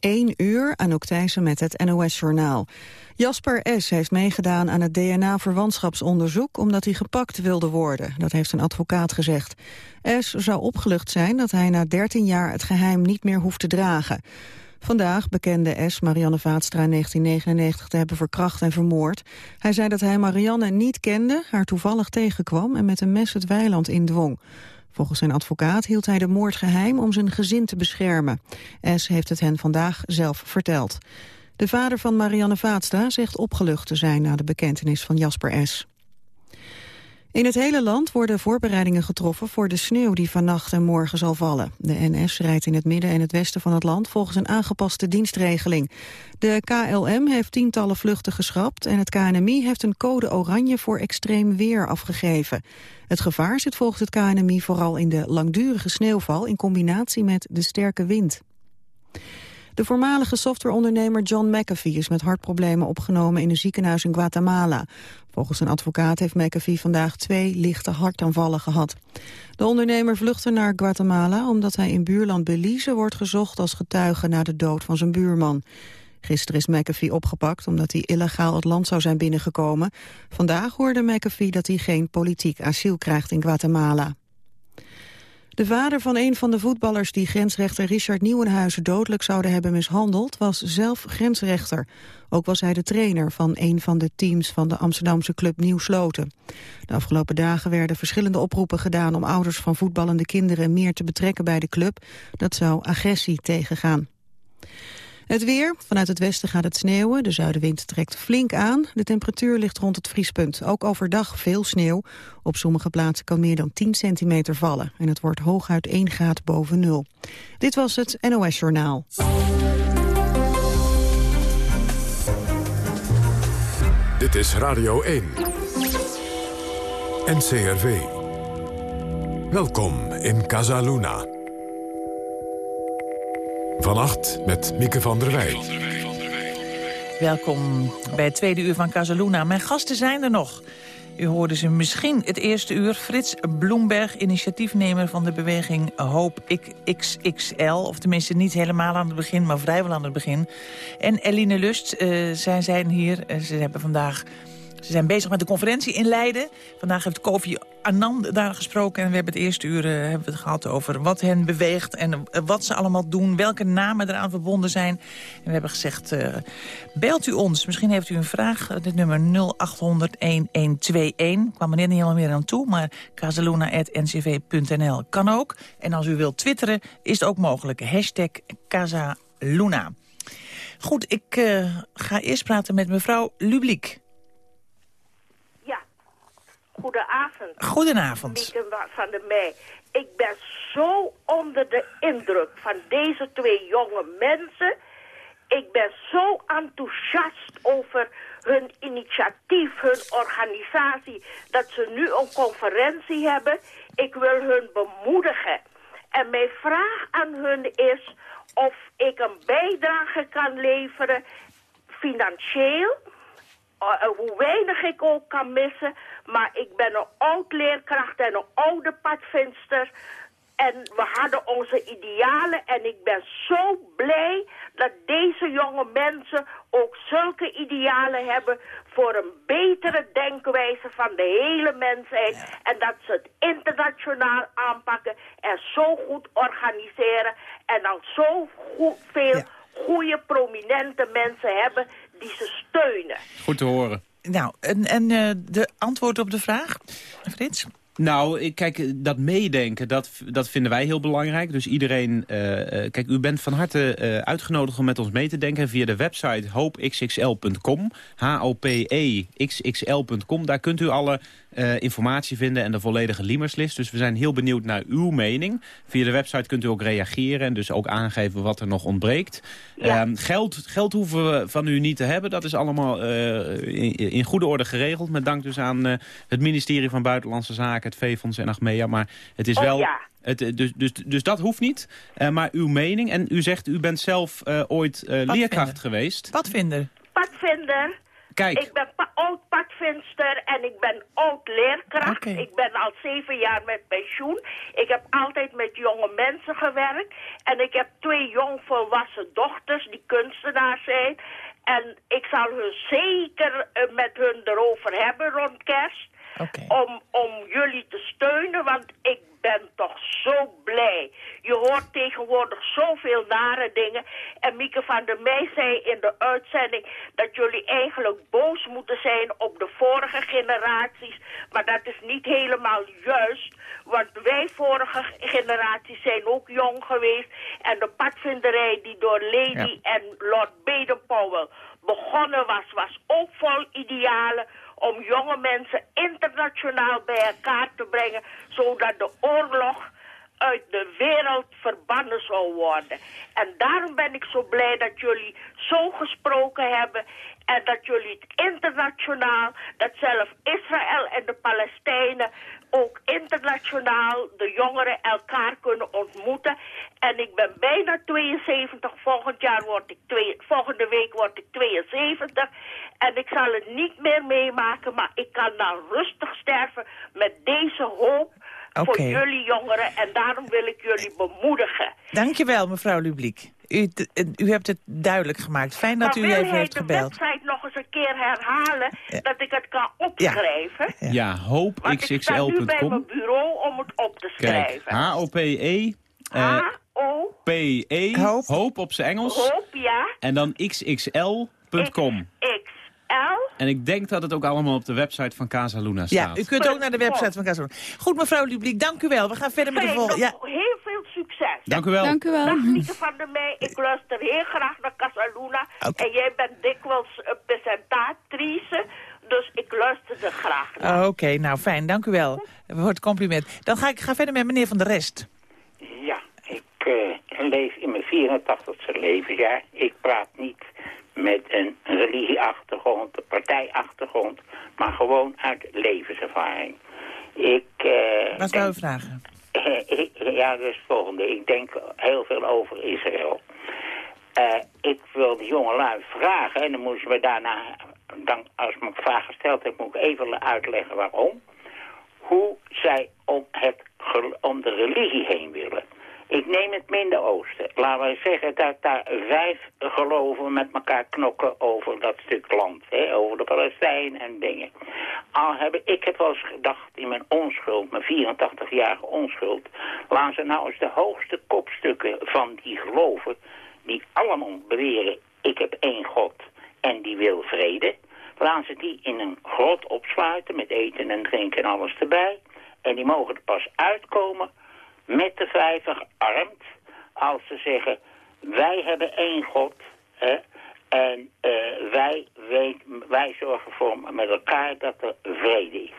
1 uur, Anouk Thijssen met het NOS-journaal. Jasper S. heeft meegedaan aan het DNA-verwantschapsonderzoek... omdat hij gepakt wilde worden, dat heeft een advocaat gezegd. S. zou opgelucht zijn dat hij na 13 jaar het geheim niet meer hoeft te dragen. Vandaag bekende S. Marianne Vaatstra in 1999 te hebben verkracht en vermoord. Hij zei dat hij Marianne niet kende, haar toevallig tegenkwam... en met een mes het weiland indwong. Volgens zijn advocaat hield hij de moord geheim om zijn gezin te beschermen. S. heeft het hen vandaag zelf verteld. De vader van Marianne Vaatstra zegt opgelucht te zijn na de bekentenis van Jasper S. In het hele land worden voorbereidingen getroffen voor de sneeuw die vannacht en morgen zal vallen. De NS rijdt in het midden en het westen van het land volgens een aangepaste dienstregeling. De KLM heeft tientallen vluchten geschrapt en het KNMI heeft een code oranje voor extreem weer afgegeven. Het gevaar zit volgens het KNMI vooral in de langdurige sneeuwval in combinatie met de sterke wind. De voormalige softwareondernemer John McAfee is met hartproblemen opgenomen in een ziekenhuis in Guatemala. Volgens een advocaat heeft McAfee vandaag twee lichte hartaanvallen gehad. De ondernemer vluchtte naar Guatemala omdat hij in buurland Belize wordt gezocht als getuige na de dood van zijn buurman. Gisteren is McAfee opgepakt omdat hij illegaal het land zou zijn binnengekomen. Vandaag hoorde McAfee dat hij geen politiek asiel krijgt in Guatemala. De vader van een van de voetballers die grensrechter Richard Nieuwenhuizen dodelijk zouden hebben mishandeld, was zelf grensrechter. Ook was hij de trainer van een van de teams van de Amsterdamse club Nieuw Sloten. De afgelopen dagen werden verschillende oproepen gedaan om ouders van voetballende kinderen meer te betrekken bij de club. Dat zou agressie tegengaan. Het weer. Vanuit het westen gaat het sneeuwen. De zuidenwind trekt flink aan. De temperatuur ligt rond het vriespunt. Ook overdag veel sneeuw. Op sommige plaatsen kan meer dan 10 centimeter vallen. En het wordt hooguit 1 graad boven nul. Dit was het NOS Journaal. Dit is Radio 1. NCRV. Welkom in Casaluna. Vannacht met Mieke van der Wij. Welkom bij het tweede uur van Casaluna. Mijn gasten zijn er nog. U hoorde ze misschien het eerste uur. Frits Bloemberg, initiatiefnemer van de beweging Hoop XXL. Of tenminste niet helemaal aan het begin, maar vrijwel aan het begin. En Eline Lust, uh, zij zijn hier. Uh, ze hebben vandaag ze zijn bezig met de conferentie in Leiden. Vandaag heeft Kofi Anand daar gesproken. En we hebben het eerste uur uh, hebben we het gehad over wat hen beweegt... en uh, wat ze allemaal doen, welke namen eraan verbonden zijn. En we hebben gezegd, uh, belt u ons. Misschien heeft u een vraag. Dit nummer 0800-1121. kwam er niet helemaal meer aan toe, maar casaluna.ncv.nl kan ook. En als u wilt twitteren, is het ook mogelijk. Hashtag Casaluna. Goed, ik ga eerst praten met mevrouw Lubliek. Goedenavond. Goedenavond. Mieke van de Mei. Ik ben zo onder de indruk van deze twee jonge mensen. Ik ben zo enthousiast over hun initiatief, hun organisatie, dat ze nu een conferentie hebben. Ik wil hun bemoedigen. En mijn vraag aan hun is of ik een bijdrage kan leveren, financieel, uh, hoe weinig ik ook kan missen, maar ik ben een oud leerkracht en een oude padvinster. En we hadden onze idealen en ik ben zo blij dat deze jonge mensen ook zulke idealen hebben voor een betere denkwijze van de hele mensheid. En dat ze het internationaal aanpakken en zo goed organiseren en dan zo goed, veel goede prominente mensen hebben die ze steunen. Goed te horen. Nou, en, en uh, de antwoord op de vraag, Frits? Nou, kijk, dat meedenken, dat, dat vinden wij heel belangrijk. Dus iedereen, uh, kijk, u bent van harte uitgenodigd om met ons mee te denken via de website hoopxxl.com. H-O-P-E-X-X-L.com. Daar kunt u alle uh, informatie vinden en de volledige Liemerslist. Dus we zijn heel benieuwd naar uw mening. Via de website kunt u ook reageren en dus ook aangeven wat er nog ontbreekt. Ja. Uh, geld, geld hoeven we van u niet te hebben. Dat is allemaal uh, in, in, goede orde geregeld. Met dank dus aan het ministerie van Buitenlandse Zaken, het V-fonds en Achmea. Maar het is oh, wel... Ja. Het, dus, dus, dus dat hoeft niet. Uh, maar uw mening. En u zegt, u bent zelf uh, ooit uh, leerkracht geweest. Padvinder. Padvinder. Kijk. Ik ben oud padvinster en ik ben oud leerkracht. Ik ben al zeven jaar met pensioen. Ik heb altijd met jonge mensen gewerkt. En ik heb twee jong volwassen dochters die kunstenaars zijn. En ik zal hun zeker eh, met hun erover hebben rond kerst. Om, om jullie te steunen, want ik ben toch zo blij. Je hoort tegenwoordig zoveel nare dingen. En Mieke van der Meij zei in de uitzending dat jullie eigenlijk boos moeten zijn op de vorige generaties. Maar dat is niet helemaal juist. Want wij vorige generaties zijn ook jong geweest. En de padvinderij die door Lady en Lord Baden-Powell begonnen was, was ook vol idealen om jonge mensen internationaal bij elkaar te brengen, zodat de oorlog uit de wereld verbannen zou worden. En daarom ben ik zo blij dat jullie zo gesproken hebben en dat jullie het internationaal, dat zelf Israël en de Palestijnen ook internationaal de jongeren elkaar kunnen ontmoeten. En ik ben bijna 72, volgend jaar word ik twee, volgende week word ik 72. En ik zal het niet meer meemaken, maar ik kan dan rustig sterven met deze hoop voor jullie jongeren. En daarom wil ik jullie bemoedigen. Dankjewel, mevrouw Lubliek. U, u hebt het duidelijk gemaakt. Fijn dat maar u wil even jij heeft de gebeld. website nog eens een keer herhalen, dat ik het kan opschrijven? Ja, Want ik sta nu bij hoopxxl.com. mijn bureau om het op te Kijk, schrijven. H-O-P-E... eh, H-O, P-E, Hoop. hoop op zijn Engels. hoop, ja, En dan xxl.com. XXL. En ik denk dat het ook allemaal op de website van Casa Luna Ja, staat. u kunt ook naar de website van Casaluna. Goed, mevrouw Lubliek, dank u wel. We gaan verder met de volgende. Ja, heel. Dank u wel. Dank u wel. Dag Mieke van der Meij, ik luister heel graag naar Casaluna. Oké. En jij bent dikwijls een presentatrice, dus ik luister er graag naar. Oh, Oké, nou fijn, dank u wel. Voor het compliment. Dan ga ik ga verder met meneer Van der Rest. Ja, ik eh, leef in mijn 84ste levensjaar. Ik praat niet met een religieachtergrond, een partijachtergrond, maar gewoon uit levenservaring. Ik, eh, Wat wou u vragen? Ik- ja, is het volgende. Ik denk heel veel over Israël. Eh, ik wil de jongelui vragen, en dan moeten ze me daarna, dan, als ik mijn vraag gesteld heb, moet ik even uitleggen waarom. Hoe zij om, het, om de religie heen willen. Ik neem het Midden-Oosten. Laten we zeggen dat daar vijf geloven met elkaar knokken over dat stuk land. Hè, over de Palestijn en dingen. Al heb, ik heb wel eens gedacht in mijn onschuld, mijn 84-jarige onschuld. Laten ze nou eens de hoogste kopstukken van die geloven, die allemaal beweren, ik heb één God en die wil vrede. Laten ze die in een grot opsluiten met eten en drinken en alles erbij. En die mogen er pas uitkomen met de vijver armd als ze zeggen, wij hebben één God hè, en eh, wij, weet, wij zorgen voor met elkaar dat er vrede is.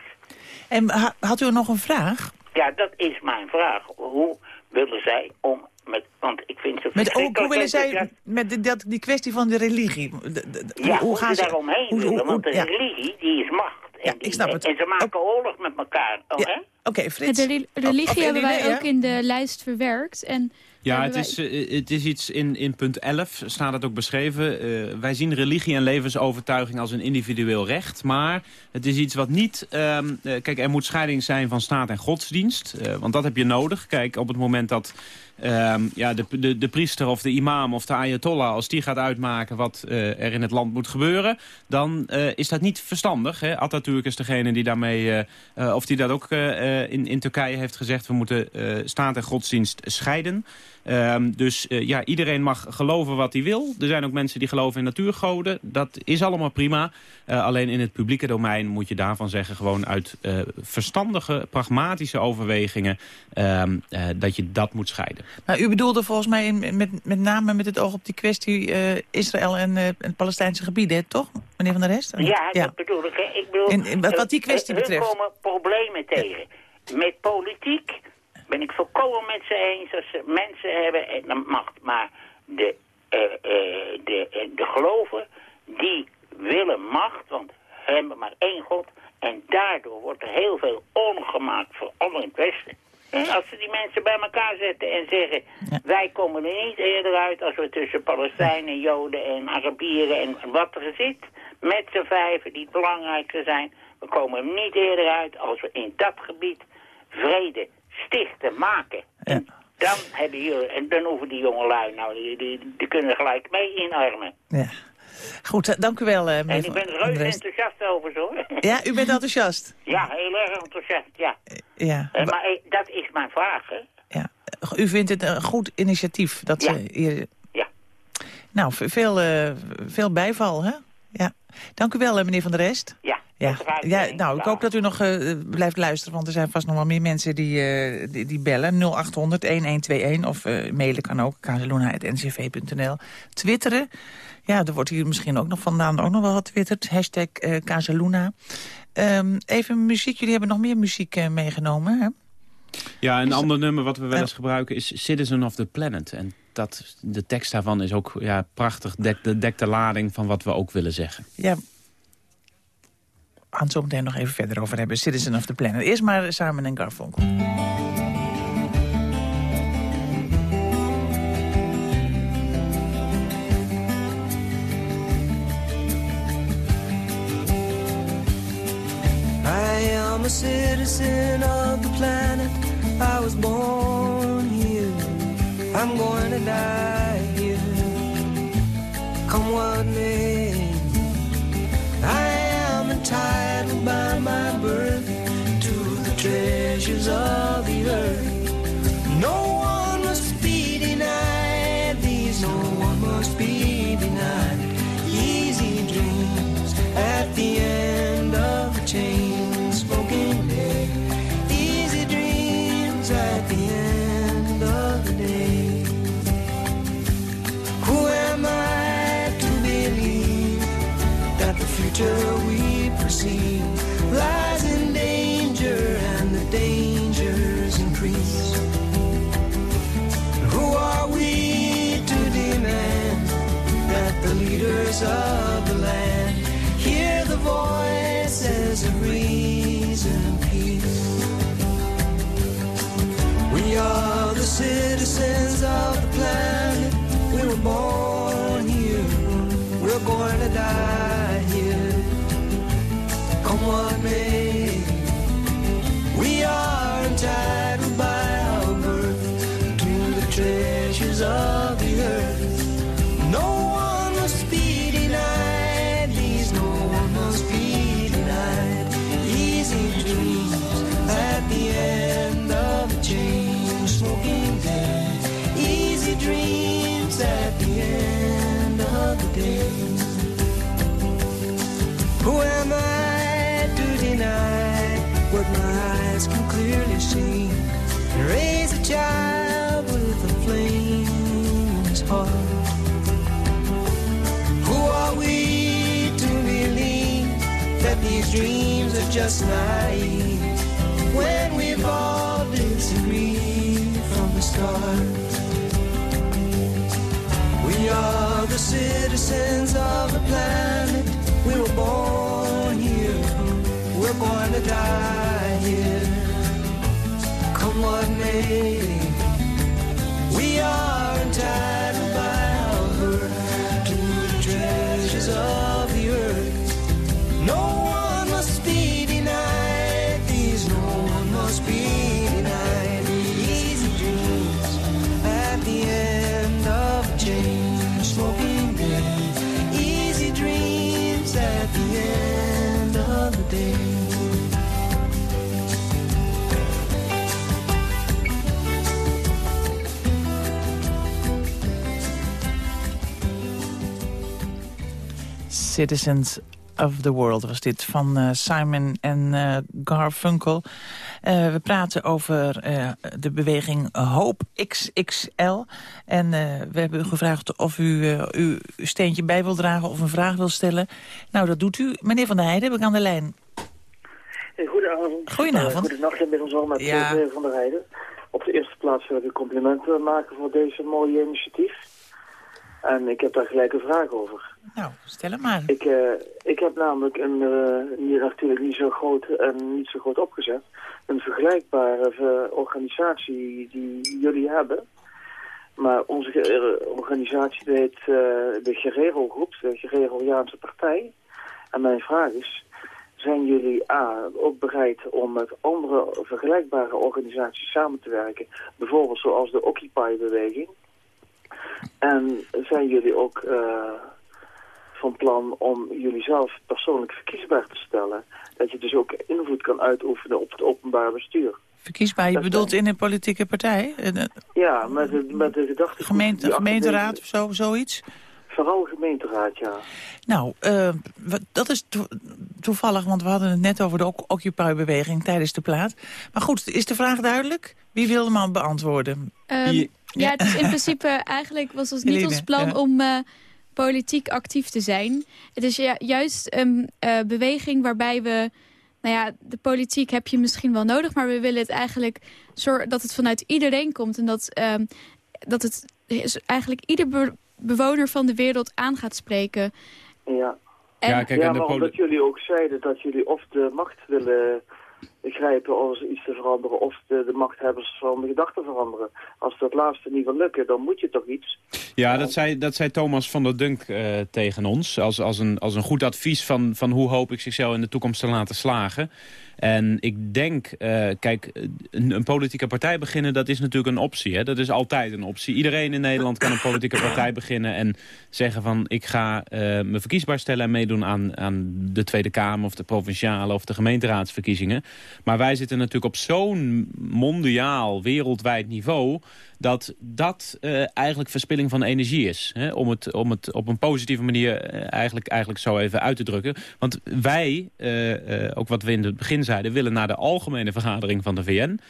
En ha- had u nog een vraag? Ja, dat is mijn vraag. Hoe willen zij om met, want ik vind ze Met ook, hoe willen dat- zij, met de, dat, die kwestie van de religie, de- de- de- Ja, hoe, hoe, gaan ze daaromheen hoe- willen, hoe- want de ja. religie, die is macht. En, Ja, ik snap het. en ze maken oorlog met elkaar. Oh? Oké, Frits. De Of- religie hebben wij ook in de lijst verwerkt. En Ja, het wij- is, eh, het is iets in, in punt 11, staat het ook beschreven. Eh, wij zien religie en levensovertuiging als een individueel recht. Maar het is iets wat niet... ehm, eh, kijk, er moet scheiding zijn van staat en godsdienst. eh, want dat heb je nodig. Kijk, op het moment dat ehm, ja, de, de, de priester of de imam of de ayatollah... als die gaat uitmaken wat eh, er in het land moet gebeuren... dan eh, is dat niet verstandig. Hè? Atatürk is degene die daarmee... eh, of die dat ook in, in Turkije heeft gezegd... we moeten staat en godsdienst scheiden... Ehm, dus eh, ja, iedereen mag geloven wat hij wil. Er zijn ook mensen die geloven in natuurgoden. Dat is allemaal prima. Eh, alleen in het publieke domein moet je daarvan zeggen... gewoon uit eh, verstandige, pragmatische overwegingen... ehm, eh, dat je dat moet scheiden. Maar u bedoelde volgens mij met, met name met het oog op die kwestie eh, Israël en eh, het Palestijnse gebieden, hè, toch? Meneer Van der Rest? Ja, dat bedoel ik. hè. Ik bedoel, In- in- wat- wat die kwestie betreft. komen problemen tegen. Met politiek ben ik volkomen met ze eens dat ze mensen hebben en dan macht. Maar de, eh, eh, de, eh, de geloven, die willen macht, want ze hebben maar één God. En daardoor wordt er heel veel ongemaakt voor anderen in het Westen. En als ze die mensen bij elkaar zetten en zeggen... wij komen er niet eerder uit als we tussen Palestijnen, Joden en Arabieren en wat er zit, met z'n vijven die het belangrijkste zijn, we komen er niet eerder uit als we in dat gebied vrede stichten, maken. En dan hebben jullie, en dan hoeven die jongelui, nou, die, die, die kunnen gelijk mee inarmen. Ja. Goed, eh, dank u wel, meneer En ik ben er reuze enthousiast over, zo. Ja, u bent enthousiast? Ja, heel erg enthousiast, ja. ja. Uh, maar dat is mijn vraag, hè. Ja. U vindt het een goed initiatief? Dat ja. Ze hier... Ja. Nou, veel, uh, veel bijval, hè? Ja. Dank u wel, meneer Van der Rest. Ja. Ja, ja nou, ik hoop dat u nog uh, blijft luisteren, want er zijn vast nog wel meer mensen die, uh, die, die, bellen. 0800-1121 of uh, mailen kan ook, kazeluna.ncv.nl. Twitteren, ja, er wordt hier misschien ook nog vandaan ook nog wel getwitterd. Hashtag uh, Casaluna. Um, even muziek, jullie hebben nog meer muziek meegenomen, hè? Ja, een is ander nummer wat we wel eens gebruiken is Citizen of the Planet. En dat, de tekst daarvan is ook ja, prachtig, dekt de, dek de lading van wat we ook willen zeggen. Ja, het zo meteen nog even verder over hebben. Citizen of the Planet. Eerst maar Simon en Garfunkel. I am a citizen of the planet. I was born here. I'm going to die here. Come what. Citizens of the planet. We were born here. We're going to die here. Come what may. We are entitled by dreams are just naive when we've all disagreed from the start? We are the citizens of the planet. We were born here. We're going to die here. Come what may. We are entitled Citizens of the World was dit van uh, Simon en uh, Garfunkel. Uh, we praten over de beweging Hoop XXL. En we hebben u gevraagd of u uw steentje bij wil dragen of een vraag wil stellen. Nou, dat doet u. Meneer Van der Heijden, heb ik aan de lijn. Goedenavond. Goedenavond. Goedenacht inmiddels al met Ja. meneer Van der Heijden. Op de eerste plaats wil ik u complimenten maken voor deze mooie initiatief. En ik heb daar gelijk een vraag over. Nou, stel hem maar. Ik, eh, ik heb namelijk een, eh, hier natuurlijk niet zo groot en niet zo groot opgezet, een vergelijkbare eh, organisatie die jullie hebben. Maar onze eh, organisatie heet eh, de Guerrero-groep, de Guerrero-Jaanse partij. En mijn vraag is, zijn jullie A, ook bereid om met andere vergelijkbare organisaties samen te werken? Bijvoorbeeld zoals de Occupy-beweging. En zijn jullie ook eh, van plan om jullie zelf persoonlijk verkiesbaar te stellen? Dat je dus ook invloed kan uitoefenen op het openbaar bestuur. Verkiesbaar, je Dat bedoelt in een politieke partij? Ja, met de, met de gedachte... gemeente, een gemeenteraad of zo, zoiets? Vooral gemeenteraad, ja. Nou, eh, dat is to- toevallig, want we hadden het net over de Oc- Occupy-beweging tijdens de plaat. Maar goed, is de vraag duidelijk? Wie wil hem al beantwoorden? Ehm, ja, het is in principe eigenlijk was het niet Helene, ons plan ja. om eh, politiek actief te zijn. Het is juist een eh, beweging waarbij we... Nou ja, de politiek heb je misschien wel nodig, maar we willen het eigenlijk zorgen dat het vanuit iedereen komt. En dat, ehm, dat het eigenlijk ieder be- bewoner van de wereld aan gaat spreken. Ja, En, Ja, kijk, ja en de maar poli- omdat jullie ook zeiden dat jullie of de macht willen grijpen als iets te veranderen... of de, de machthebbers van de gedachten veranderen. Als dat laatste niet wil lukken, dan moet je toch iets. Ja, dat zei, dat zei Thomas van der Dunk eh, tegen ons. Als, als, een, als een goed advies van, van hoe hoop ik zichzelf in de toekomst te laten slagen. En ik denk, eh, kijk, een, een politieke partij beginnen, dat is natuurlijk een optie. Hè? Dat is altijd een optie. Iedereen in Nederland kan een politieke partij beginnen en zeggen van... ik ga eh, me verkiesbaar stellen en meedoen aan, aan de Tweede Kamer... of de provinciale of de gemeenteraadsverkiezingen. Maar wij zitten natuurlijk op zo'n mondiaal, wereldwijd niveau dat dat eh, eigenlijk verspilling van energie is. Hè? Om, het, om het op een positieve manier eh, eigenlijk, eigenlijk zo even uit te drukken. Want wij, eh, ook wat we in het begin zeiden... willen naar de algemene vergadering van de VN...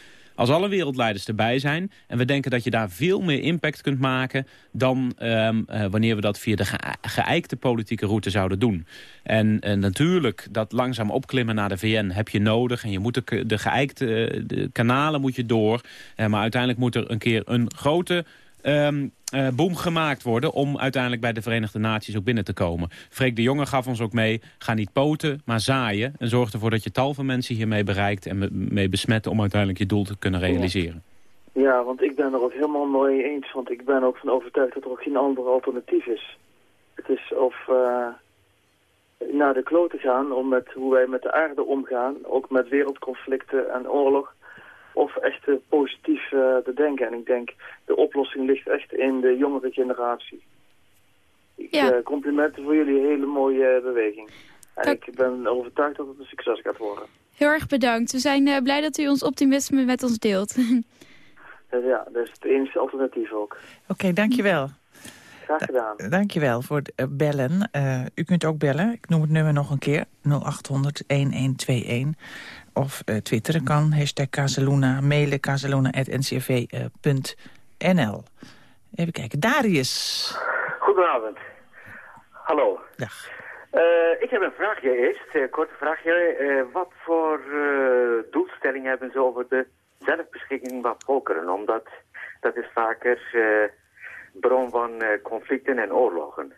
Als alle wereldleiders erbij zijn. En we denken dat je daar veel meer impact kunt maken... dan ehm, eh, wanneer we dat via de ge geëikte politieke route zouden doen. En eh, natuurlijk, dat langzaam opklimmen naar de VN heb je nodig. En je moet de, de geëikte eh, de kanalen moet je door. Maar uiteindelijk moet er een keer een grote... ehm, eh, boom gemaakt worden om uiteindelijk bij de Verenigde Naties ook binnen te komen. Freek de Jonge gaf ons ook mee, ga niet poten, maar zaaien. En zorg ervoor dat je tal van mensen hiermee bereikt en me- mee besmet om uiteindelijk je doel te kunnen realiseren. Ja, want ik ben er ook helemaal mee eens. Want ik ben ook van overtuigd dat er ook geen ander alternatief is. Het is of eh, naar de kloten gaan om met hoe wij met de aarde omgaan. Ook met wereldconflicten en oorlog. Of echt eh, positief eh, te denken. En ik denk, de oplossing ligt echt in de jongere generatie. Ik, Ja. eh, complimenten voor jullie hele mooie beweging. En Dank. ik ben overtuigd dat het een succes gaat worden. Heel erg bedankt. We zijn eh, blij dat u ons optimisme met ons deelt. Dus ja, dat is het enige alternatief ook. Oké, dankjewel. Graag gedaan. Dankjewel voor het bellen. Eh, u kunt ook bellen. Ik noem het nummer nog een keer. 0800-1121. Of eh, twitteren kan. Hashtag Casaluna. Mailen casaluna.ncrv.nl. Even kijken. Darius. Goedenavond. Hallo. Dag. Eh, ik heb een vraagje eerst, een korte vraagje. Eh, wat voor eh, doelstelling hebben ze over de zelfbeschikking van volkeren? Omdat dat is vaker eh, bron van eh, conflicten en oorlogen.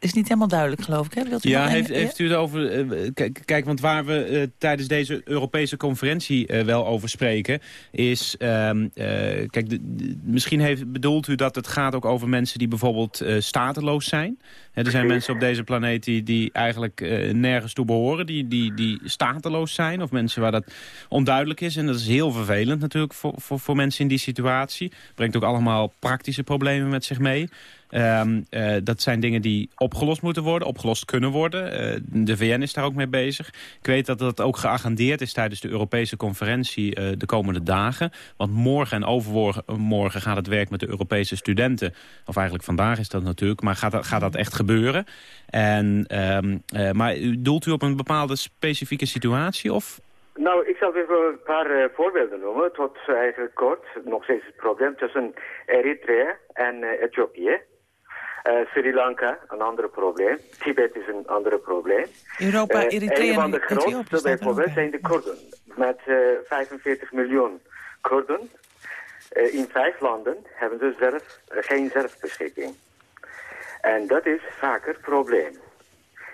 Is niet helemaal duidelijk, geloof ik. Hè? Wilt u Ja, een- heeft, heeft u het over... eh, kijk, want waar we eh, tijdens deze Europese conferentie eh, wel over spreken... is... ehm, eh, kijk, de- de- misschien heeft, bedoelt u dat het gaat ook over mensen die bijvoorbeeld stateloos zijn. Hè, er zijn mensen op deze planeet die, die eigenlijk nergens toe behoren. Die, die, die stateloos zijn. Of mensen waar dat onduidelijk is. En dat is heel vervelend natuurlijk voor, voor, voor mensen in die situatie. Brengt ook allemaal praktische problemen met zich mee. Ehm, eh, dat zijn dingen die opgelost moeten worden, opgelost kunnen worden. Eh, de VN is daar ook mee bezig. Ik weet dat dat ook geagendeerd is tijdens de Europese conferentie eh, de komende dagen. Want morgen en overmorgen gaat het werk met de Europese studenten. Of eigenlijk vandaag is dat natuurlijk, maar gaat dat, gaat dat echt gebeuren? En, ehm, eh, maar doelt u op een bepaalde specifieke situatie? Of Nou, ik zal even een paar voorbeelden noemen, tot eigenlijk kort. Nog steeds het probleem tussen Eritrea en Ethiopië. Eh, Sri Lanka, een ander probleem. Tibet is een ander probleem. Europa, Eh, Eritrea een van en de grootste bijvoorbeeld bij. zijn de Koerden. Met eh, 45 miljoen Koerden. Eh, in vijf landen hebben ze zelf, eh, geen zelfbeschikking. En dat is vaker een probleem.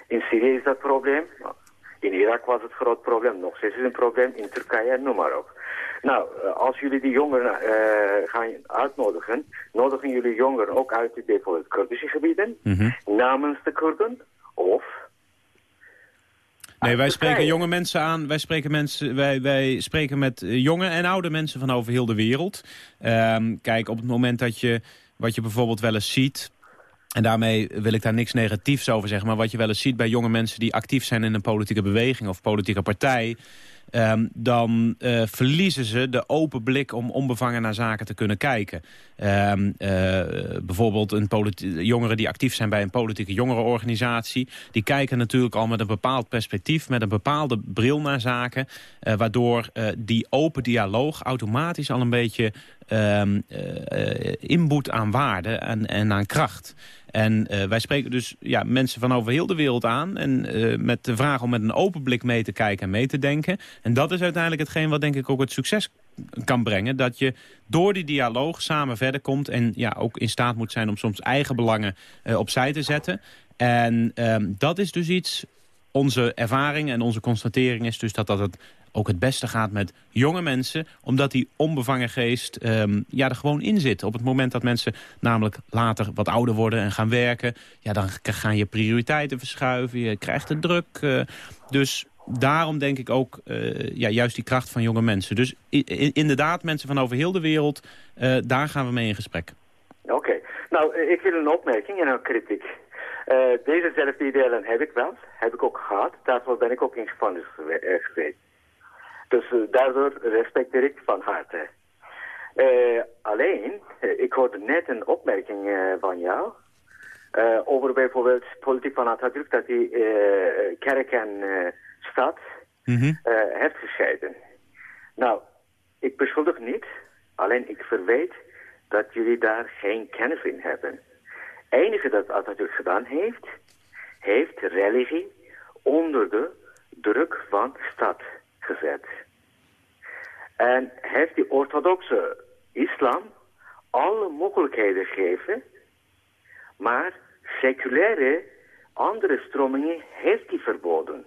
In Syrië is dat probleem. In Irak was het groot probleem. Nog steeds is het een probleem. In Turkije, noem maar op. Nou, eh, als jullie die jongeren eh, gaan uitnodigen, nodigen jullie jongeren ook uit bijvoorbeeld Kurdische gebieden, Mhm. namens de Kurden, of... Nee, wij spreken jonge mensen aan. Wij spreken, mensen, wij, wij spreken met eh, jonge en oude mensen van over heel de wereld. Ehm, kijk, op het moment dat je, wat je bijvoorbeeld wel eens ziet... en daarmee wil ik daar niks negatiefs over zeggen... maar wat je wel eens ziet bij jonge mensen die actief zijn in een politieke beweging... of politieke partij... ehm, dan eh, verliezen ze de open blik om onbevangen naar zaken te kunnen kijken. Ehm, eh, bijvoorbeeld een jongeren die actief zijn bij een politieke jongerenorganisatie... die kijken natuurlijk al met een bepaald perspectief... met een bepaalde bril naar zaken... eh, waardoor die open dialoog automatisch al een beetje inboet aan waarde en, en aan kracht. En eh, wij spreken dus ja, mensen van over heel de wereld aan... en eh, met de vraag om met een open blik mee te kijken en mee te denken. En dat is uiteindelijk hetgeen wat denk ik ook het succes kan brengen. Dat je door die dialoog samen verder komt... en ja, ook in staat moet zijn om soms eigen belangen eh, opzij te zetten. En ehm, dat is dus iets... Onze ervaring en onze constatering is dus dat dat het ook het beste gaat met jonge mensen... omdat die onbevangen geest ehm, ja, er gewoon in zit. Op het moment dat mensen namelijk later wat ouder worden en gaan werken... Ja, dan gaan je prioriteiten verschuiven, je krijgt de druk. eh, dus daarom denk ik ook eh, ja, juist die kracht van jonge mensen. Dus inderdaad, mensen van over heel de wereld, eh, daar gaan we mee in gesprek. Oké. Nou, ik wil een opmerking en een kritiek. Eh, dezezelfde ideeën heb ik wel, heb ik ook gehad. Daarvoor ben ik ook in gevangenis gewe- geweest. Dus eh, daardoor respecteer ik van harte. Eh, alleen, eh, ik hoorde net een opmerking van jou... over bijvoorbeeld politiek van Atatürk... dat hij kerk en stad Mhm. heeft gescheiden. Nou, ik beschuldig niet, alleen ik verweet dat jullie daar geen kennis in hebben. enige dat Atatürk gedaan heeft, heeft religie onder de druk van stad gezet. En heeft die orthodoxe islam alle mogelijkheden gegeven, maar seculaire andere stromingen heeft hij verboden.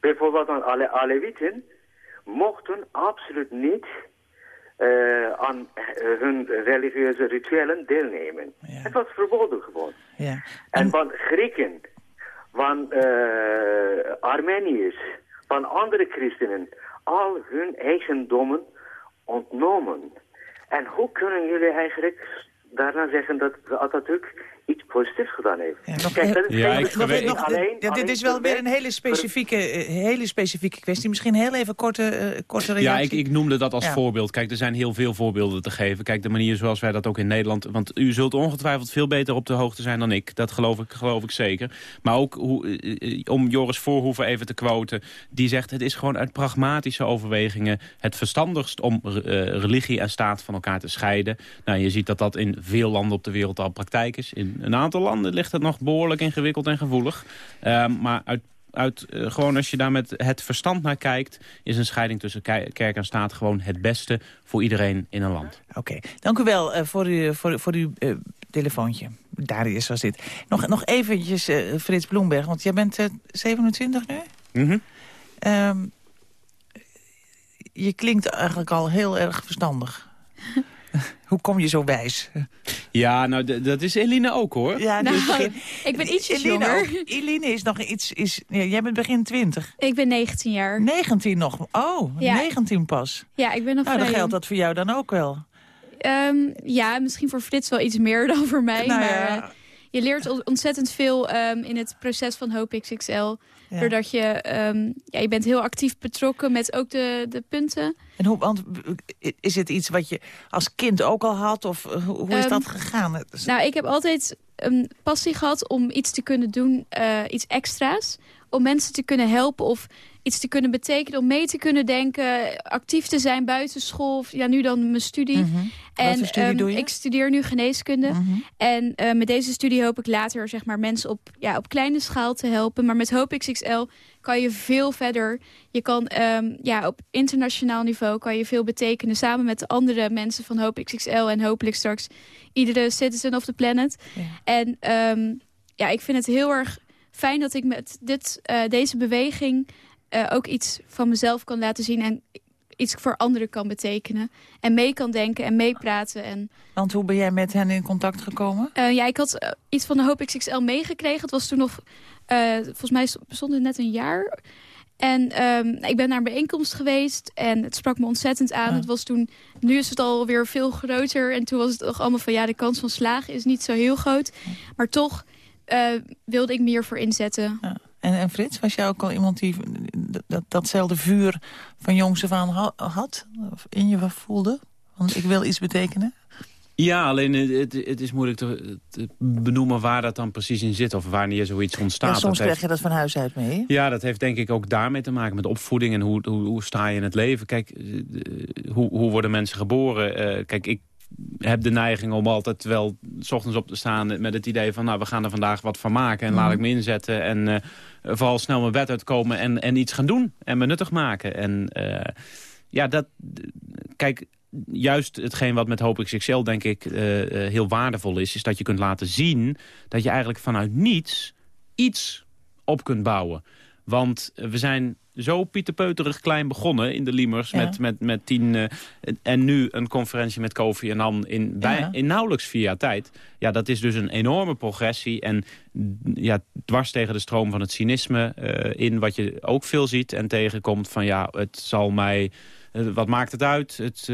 Bijvoorbeeld aan alle Alewieten mochten absoluut niet eh, aan eh, hun religieuze rituelen deelnemen. Het was verboden gewoon. Ja. En van Grieken, van eh Armeniërs, van andere christenen, al hun eigendommen ontnomen. En hoe kunnen jullie eigenlijk daarna zeggen dat Atatürk iets positiefs gedaan heeft? Ja, nog Kijk, dat is Ja, geen- ik Nog- weet- nog- alleen- ja, dit is wel weer een hele specifieke, eh, hele specifieke kwestie. Misschien heel even korte, eh, korte reactie. Ja, ik, ik noemde dat als Ja. voorbeeld. Kijk, er zijn heel veel voorbeelden te geven. Kijk, de manier zoals wij dat ook in Nederland... want u zult ongetwijfeld veel beter op de hoogte zijn dan ik. Dat geloof ik, geloof ik zeker. Maar ook, hoe, eh, om Joris Voorhoeven even te quoten... die zegt, het is gewoon uit pragmatische overwegingen... het verstandigst om religie en staat van elkaar te scheiden. Nou, je ziet dat dat in veel landen op de wereld al praktijk is. In een aantal landen ligt het nog behoorlijk ingewikkeld en gevoelig. Ehm, maar uit uit, eh, gewoon als je daar met het verstand naar kijkt... is een scheiding tussen ke- kerk en staat gewoon het beste voor iedereen in een land. Oké, dank u wel eh, voor, uw, voor, voor uw eh, telefoontje. Darius was dit. Nog, nog eventjes, eh, Frits Bloemberg, want jij bent eh, 27 nu? Mhm. Ehm, je klinkt eigenlijk al heel erg verstandig. Hoe kom je zo wijs? Ja, nou, dat is Eline ook, hoor. Ja, Nou, dus begin- ik ben ietsjes Eline jonger. ook. Eline is nog iets... Is, ja, jij bent begin 20. Ik ben 19 jaar. 19 nog. Oh, Ja. 19 pas. Ja, ik ben nog Nou, dan geldt dat voor jou dan ook wel. Ehm, ja, misschien voor Frits wel iets meer dan voor mij. Nou maar ja. Je leert on- ontzettend veel ehm, in het proces van Hoop XXL. Ja. Doordat je, ehm, ja, je bent heel actief betrokken met ook de, de punten. En hoe, want, is het iets wat je als kind ook al had? Of eh, hoe, is Ehm, dat gegaan? Het is- Nou, ik heb altijd een passie gehad om iets te kunnen doen, eh, iets extra's. Om mensen te kunnen helpen of iets te kunnen betekenen. Om mee te kunnen denken, actief te zijn buiten school. Of ja, nu dan mijn studie. Mhm. Wat voor studie ehm, doe je? ik studeer nu geneeskunde. Mhm. En eh, met deze studie hoop ik later zeg maar, mensen op, ja, op kleine schaal te helpen. Maar met Hoop XXL kan je veel verder. Je kan ehm, ja, op internationaal niveau kan je veel betekenen. Samen met de andere mensen van Hoop XXL. En hopelijk straks iedere citizen of the planet. Ja. En ehm, ja, ik vind het heel erg fijn dat ik met dit, eh, deze beweging... eh, ook iets van mezelf kan laten zien. En iets voor anderen kan betekenen. En mee kan denken en meepraten. En, Want hoe ben jij met hen in contact gekomen? eh, ja, ik had iets van de Hoop XXL meegekregen. Het was toen nog, volgens mij bestond het net een jaar. En ehm, ik ben naar een bijeenkomst geweest en het sprak me ontzettend aan. Ja. Het was toen, nu is het alweer veel groter. En toen was het toch allemaal van ja, de kans van slagen is niet zo heel groot. Maar toch wilde ik meer voor inzetten. Ja. En, en Frits, was jij ook al iemand die dat, dat- datzelfde vuur van jongs af aan had? Of in je voelde? Want ik wil iets betekenen. Ja, alleen eh, het, het is moeilijk te, te benoemen waar dat dan precies in zit... of wanneer zoiets ontstaat. Soms heeft- krijg je dat van huis uit mee. Ja, dat heeft denk ik ook daarmee te maken met opvoeding en hoe, hoe, hoe sta je in het leven. Kijk, eh, eh, hoe, hoe worden mensen geboren? Eh, kijk, ik heb de neiging om altijd wel s ochtends op te staan met het idee van... nou, we gaan er vandaag wat van maken en laat Mhm. ik me inzetten... en eh, vooral snel mijn bed uitkomen en, en iets gaan doen en me nuttig maken. En eh, ja, dat... Kijk, juist hetgeen wat met Hoop XXL denk ik eh, heel waardevol is... is dat je kunt laten zien dat je eigenlijk vanuit niets iets op kunt bouwen. Want we zijn zo pieterpeuterig klein begonnen in de Liemers... Ja. Met, met, met tien... eh, en nu een conferentie met Kofi Annan in, bij, Ja. in nauwelijks vier jaar tijd. Ja, dat is dus een enorme progressie. En ja, dwars tegen de stroom van het cynisme eh, in... wat je ook veel ziet en tegenkomt van... ja, het zal mij... eh, wat maakt het uit? Het,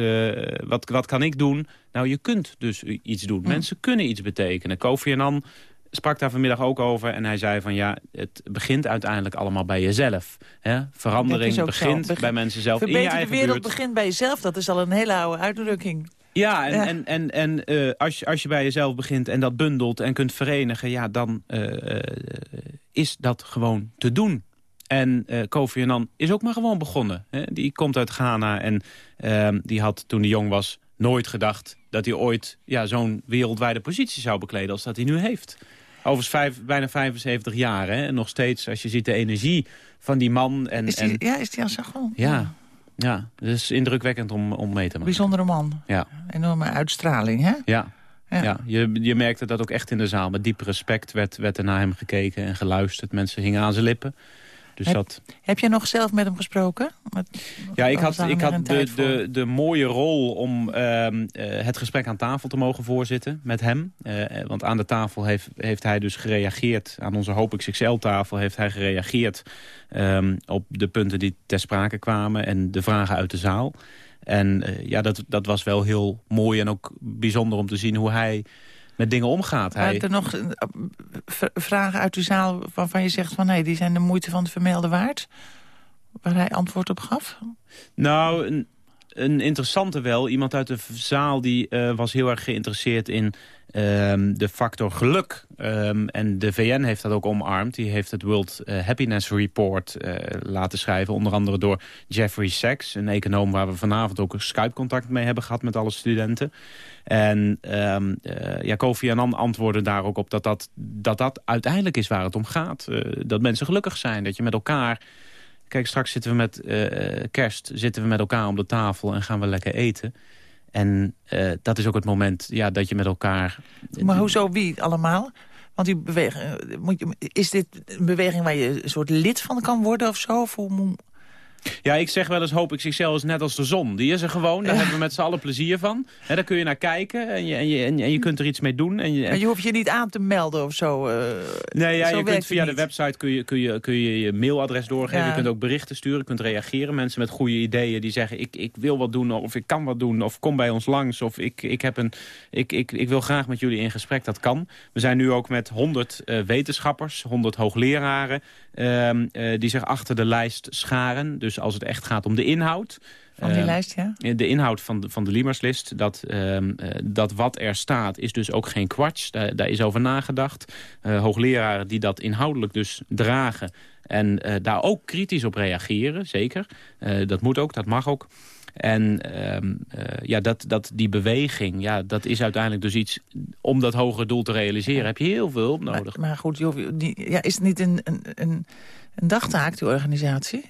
wat, wat kan ik doen? Nou, je kunt dus iets doen. Mensen kunnen iets betekenen. Kofi Annan sprak daar vanmiddag ook over. En hij zei van ja, het begint uiteindelijk allemaal bij jezelf. Hè? Verandering begint Beg- bij mensen zelf in je Verbeter de eigen wereld buurt. begint bij jezelf. Dat is al een hele oude uitdrukking. Ja, en, Ja. en, en, en eh, als, je, als je bij jezelf begint en dat bundelt en kunt verenigen... ja, dan eh, eh, is dat gewoon te doen. En Kofi Annan is ook maar gewoon begonnen. Hè? Die komt uit Ghana en ehm, die had toen hij jong was nooit gedacht... dat hij ooit ja, zo'n wereldwijde positie zou bekleden als dat hij nu heeft. Overigens vijf, bijna 75 jaar. Hè? En nog steeds, als je ziet de energie van die man... En, Is die, en, ja, is die aan gewoon? ja, ja, het is indrukwekkend om, om mee te maken. Bijzondere man. Ja. Enorme uitstraling, hè? Ja, Ja. ja. je, je merkte dat ook echt in de zaal. Met diep respect werd, werd er naar hem gekeken en geluisterd. Mensen hingen aan zijn lippen. Dus Heb- dat, Heb jij nog zelf met hem gesproken? Met, ja, ik had, ik had de, de, de mooie rol om ehm, eh, het gesprek aan tafel te mogen voorzitten met hem. Eh, want aan de tafel heeft, heeft hij dus gereageerd. Aan onze Hoop XXL-tafel heeft hij gereageerd ehm, op de punten die ter sprake kwamen. En de vragen uit de zaal. En eh, ja, dat, dat was wel heel mooi en ook bijzonder om te zien hoe hij met dingen omgaat. Hij, Waren er nog eh, vragen uit de zaal waarvan je zegt van... nee, die zijn de moeite van het vermelden waard? Waar hij antwoord op gaf? Nou, een, interessante wel. Iemand uit de zaal die eh, was heel erg geïnteresseerd in ehm, de factor geluk. Ehm, en de VN heeft dat ook omarmd. Die heeft het World eh, Happiness Report eh, laten schrijven. Onder andere door Jeffrey Sachs, een econoom waar we vanavond ook een Skype-contact mee hebben gehad met alle studenten. En ehm eh, ja, Kofi Annan antwoordde daar ook op dat dat, dat dat uiteindelijk is waar het om gaat. Dat mensen gelukkig zijn, dat je met elkaar... Kijk, straks zitten we met eh, kerst zitten we met elkaar om de tafel en gaan we lekker eten. En eh, dat is ook het moment ja, dat je met elkaar... Maar hoezo, wie allemaal? Want die beweging, eh, moet je, is dit een beweging waar je een soort lid van kan worden of zo? Of Ja, ik zeg wel eens, hoop ik zichzelf is net als de zon. Die is er gewoon, daar hebben we met z'n allen plezier van. Daar kun je naar kijken en je, en, je, en, je, kunt er iets mee doen. En je, Maar je hoeft je niet aan te melden of zo. eh, Nee, ja, zo je kunt via de website kun je, kun je, kun je je mailadres doorgeven. Ja. Je kunt ook berichten sturen, je kunt reageren. Mensen met goede ideeën die zeggen ik, ik wil wat doen of ik kan wat doen. Of kom bij ons langs of ik, ik, heb een, ik, ik, ik wil graag met jullie in gesprek. Dat kan. We zijn nu ook met 100 eh, wetenschappers, 100 hoogleraren... ehm, eh, die zich achter de lijst scharen. Dus als het echt gaat om de inhoud... Van die ehm, lijst, ja? de inhoud van de, van de Liemerslist, dat, ehm, eh, dat wat er staat, is dus ook geen kwats. Daar, daar is over nagedacht. Eh, hoogleraren die dat inhoudelijk dus dragen en eh, daar ook kritisch op reageren, zeker. Eh, dat moet ook, dat mag ook. En ehm, eh, ja, dat, dat die beweging, ja, dat is uiteindelijk dus iets... om dat hogere doel te realiseren, heb je heel veel hulp nodig. Maar, maar goed, die, ja, is het niet een, een, een, een dagtaak, die organisatie?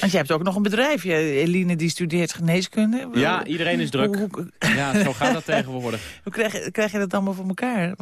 Want je hebt ook nog een bedrijf. Je, Eline die studeert geneeskunde. Ja, iedereen is druk. Hoe, hoe, Ja, zo gaat dat tegenwoordig. hoe krijg, je- krijg je dat allemaal voor elkaar?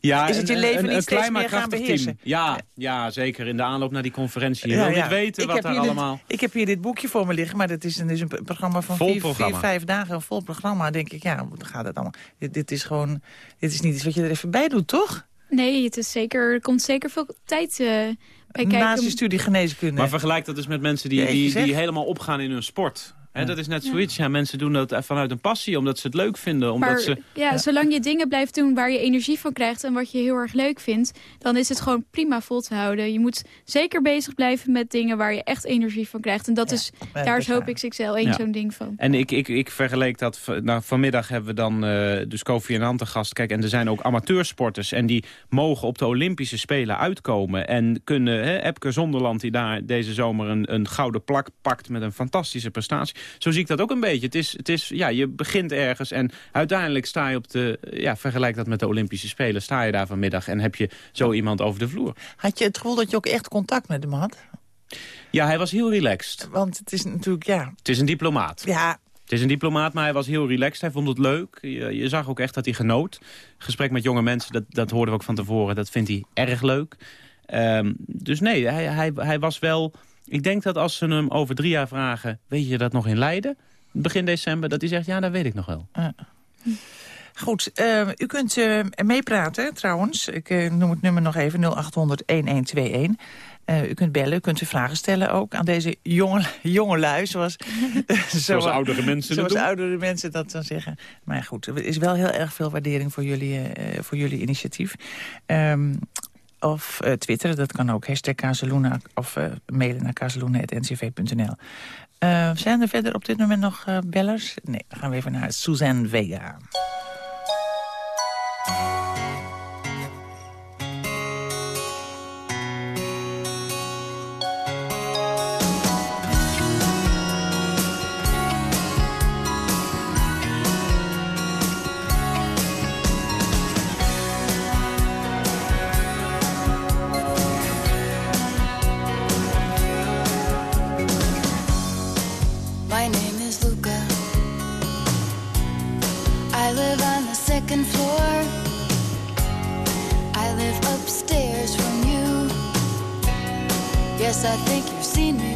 Ja, Is het je een- leven een, niet een steeds meer gaan beheersen? team. Ja, ja, zeker. In de aanloop naar die conferentie. Je Ja, wil ja. niet weten Ik wat heb daar hier dit- allemaal... ik heb hier dit boekje voor me liggen, maar dat is een, is een programma van vier, programma. vier, vijf dagen. Een vol programma. denk ik, ja, hoe gaat het allemaal? Dit, dit is gewoon, dit is niet iets wat je er even bij doet, toch? Nee, het is zeker, er komt zeker veel tijd eh, bij kijken. Naast je studie geneeskunde. Maar vergelijk dat dus met mensen die, die helemaal opgaan in hun sport. Hè, Ja. Dat is net zoiets. Ja, mensen doen dat vanuit een passie, omdat ze het leuk vinden. Omdat Maar ze... ja, zolang je dingen blijft doen waar je energie van krijgt... en wat je heel erg leuk vindt, dan is het gewoon prima vol te houden. Je moet zeker bezig blijven met dingen waar je echt energie van krijgt. En dat is, Ja, daar dat is is Hoop waar. XXL één Ja. zo'n ding van. En ik, ik, ik vergeleek dat... Nou, vanmiddag hebben we dan eh dus Kofi en te gast. Kijk, en er zijn ook amateursporters. En die mogen op de Olympische Spelen uitkomen. En kunnen, hè, Epke Zonderland die daar deze zomer een, een gouden plak pakt... met een fantastische prestatie. Zo zie ik dat ook een beetje. Het is, het is, ja, je begint ergens en uiteindelijk sta je op de... Ja, vergelijk dat met de Olympische Spelen. Sta je daar vanmiddag en heb je zo iemand over de vloer. Had je het gevoel dat je ook echt contact met hem had? Ja, hij was heel relaxed. Want het is natuurlijk, ja... Het is een diplomaat. Ja, Het is een diplomaat, maar hij was heel relaxed. Hij vond het leuk. Je, je zag ook echt dat hij genoot. Gesprek met jonge mensen, dat, dat hoorden we ook van tevoren. Dat vindt hij erg leuk. Ehm, dus nee, hij, hij, hij was wel... Ik denk dat als ze hem over drie jaar vragen... weet je dat nog in Leiden? Begin december, dat hij zegt, ja, dat weet ik nog wel. Goed, eh, u kunt eh, meepraten trouwens. Ik eh, noem het nummer nog even, 0800-1121. Eh, u kunt bellen, u kunt u vragen stellen ook aan deze jonge, jonge lui. Zoals, Zoals oudere mensen Zoals doen. oudere mensen dat dan zeggen. Maar goed, er is wel heel erg veel waardering voor jullie, eh, voor jullie initiatief. Ehm, of eh, twitteren, dat kan ook. Hashtag Kazeluna of eh, mailen naar kazeluna.ncv.nl. Eh, zijn er verder op dit moment nog bellers? Nee, dan gaan we even naar Suzanne Vega. Yes, I think you've seen me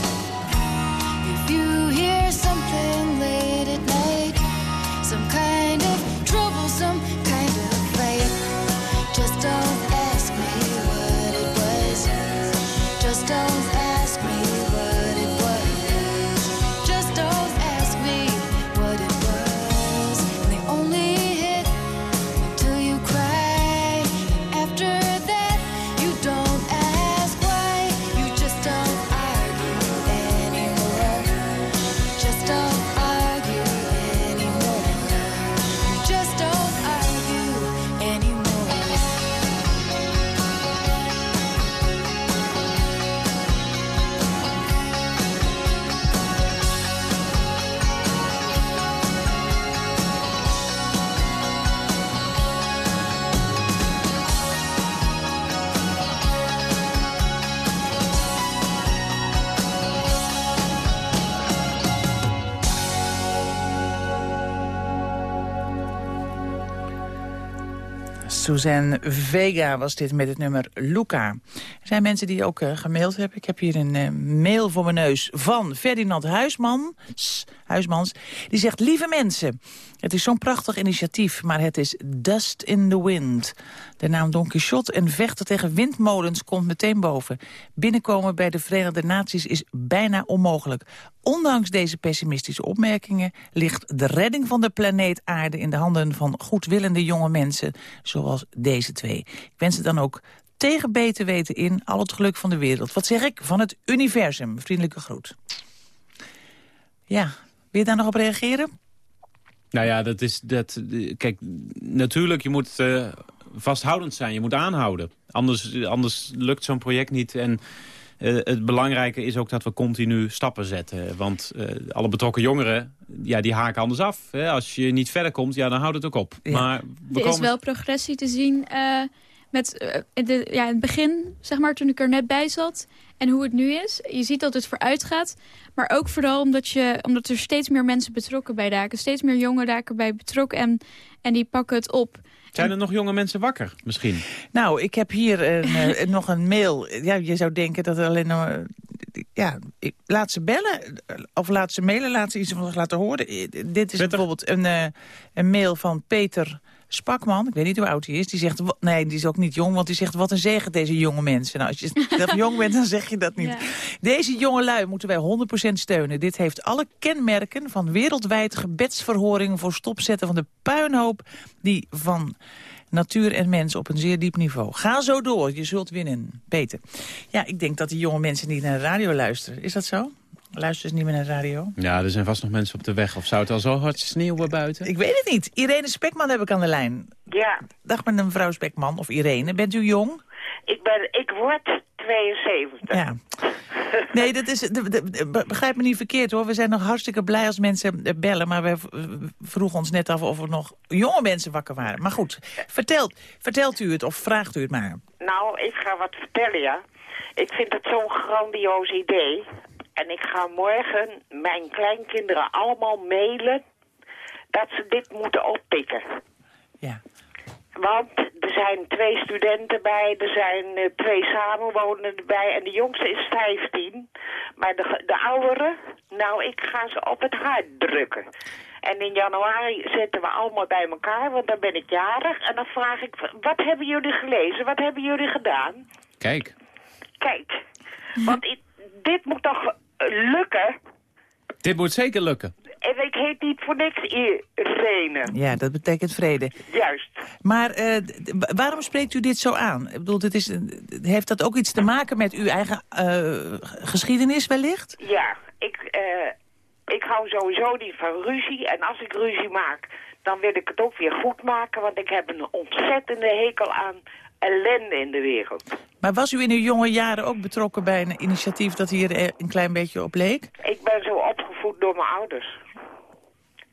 Suzanne Vega was dit met het nummer Luca. Zijn mensen die ook eh, gemaild hebben. Ik heb hier een eh, mail voor mijn neus van Ferdinand Huismans. Huismans. Die zegt, lieve mensen, het is zo'n prachtig initiatief, maar het is dust in the wind. De naam Don Quixote en vechten tegen windmolens komt meteen boven. Binnenkomen bij de Verenigde Naties is bijna onmogelijk. Ondanks deze pessimistische opmerkingen ligt de redding van de planeet aarde in de handen van goedwillende jonge mensen, zoals deze twee. Ik wens het dan ook tegen beter weten in al het geluk van de wereld. Wat zeg ik? Van het universum. Vriendelijke groet. Ja, wil je daar nog op reageren? Nou ja, dat is... Dat, kijk, natuurlijk, je moet eh, vasthoudend zijn. Je moet aanhouden. Anders, anders lukt zo'n project niet. En eh, het belangrijke is ook dat we continu stappen zetten. Want eh, alle betrokken jongeren, ja, die haken anders af. Hè? Als je niet verder komt, ja, dan houdt het ook op. Maar we Er is komen... wel progressie te zien eh, met, in de, ja, in het begin, zeg maar, toen ik er net bij zat. En hoe het nu is. Je ziet dat het vooruit gaat. Maar ook vooral omdat, je, omdat er steeds meer mensen betrokken bij raken. Steeds meer jongeren raken bij betrokken en, en die pakken het op. Zijn er nog jonge mensen wakker, misschien? Nou, ik heb hier een, eh, nog een mail. Ja, je zou denken dat er alleen nog... Ja, ik, laat ze bellen of laat ze mailen, laat ze iets van zich laten horen. Eh, Dit is bijvoorbeeld een, eh, een mail van Peter Spakman. Ik weet niet hoe oud hij is. Die zegt, nee, die is ook niet jong, want die zegt... wat een zegen deze jonge mensen. Nou, als je zelf jong bent, dan zeg je dat niet. Deze jonge lui moeten wij 100% steunen. Dit heeft alle kenmerken van wereldwijd gebedsverhoring... voor stopzetten van de puinhoop die van natuur en mens op een zeer diep niveau. Ga zo door, je zult winnen. Peter. Ja, ik denk dat die jonge mensen niet naar de radio luisteren. Is dat zo? Luisteren ze niet meer naar de radio? Ja, er zijn vast nog mensen op de weg. Of zou het al zo hard sneeuwen buiten? Ik weet het niet. Irene Spekman heb ik aan de lijn. Ja, Dag met mevrouw Spekman of Irene. Bent u jong? ik, ben, ik word 72. Ja. Nee, dat is, de- de- de- begrijp me niet verkeerd hoor. We zijn nog hartstikke blij als mensen eh, bellen. Maar we vroegen ons net af of er nog jonge mensen wakker waren. Maar goed, vertelt, vertelt u het of vraagt u het maar. Nou, ik ga wat vertellen, ja. Ik vind het zo'n grandioos idee. En ik ga morgen mijn kleinkinderen allemaal mailen dat ze dit moeten oppikken. Ja. Want er zijn twee studenten bij, er zijn eh, twee samenwonenden bij en de jongste is 15. Maar de, de oudere, nou, ik ga ze op het hart drukken. En in januari zitten we allemaal bij elkaar, want dan ben ik jarig. En dan vraag ik, wat hebben jullie gelezen? Wat hebben jullie gedaan? Kijk. Kijk, want i- dit moet toch eh, lukken? Dit moet zeker lukken. En ik heet niet voor niks Irene. Ja, dat betekent vrede. Juist. Maar eh, waarom spreekt u dit zo aan? Ik bedoel, dit is, heeft dat ook iets te maken met uw eigen eh, geschiedenis wellicht? Ja, ik, eh, ik hou sowieso niet van ruzie. En als ik ruzie maak, dan wil ik het ook weer goed maken. Want ik heb een ontzettende hekel aan ellende in de wereld. Maar was u in uw jonge jaren ook betrokken bij een initiatief dat hier eh, een klein beetje op leek? Ik ben zo opgevoed door mijn ouders.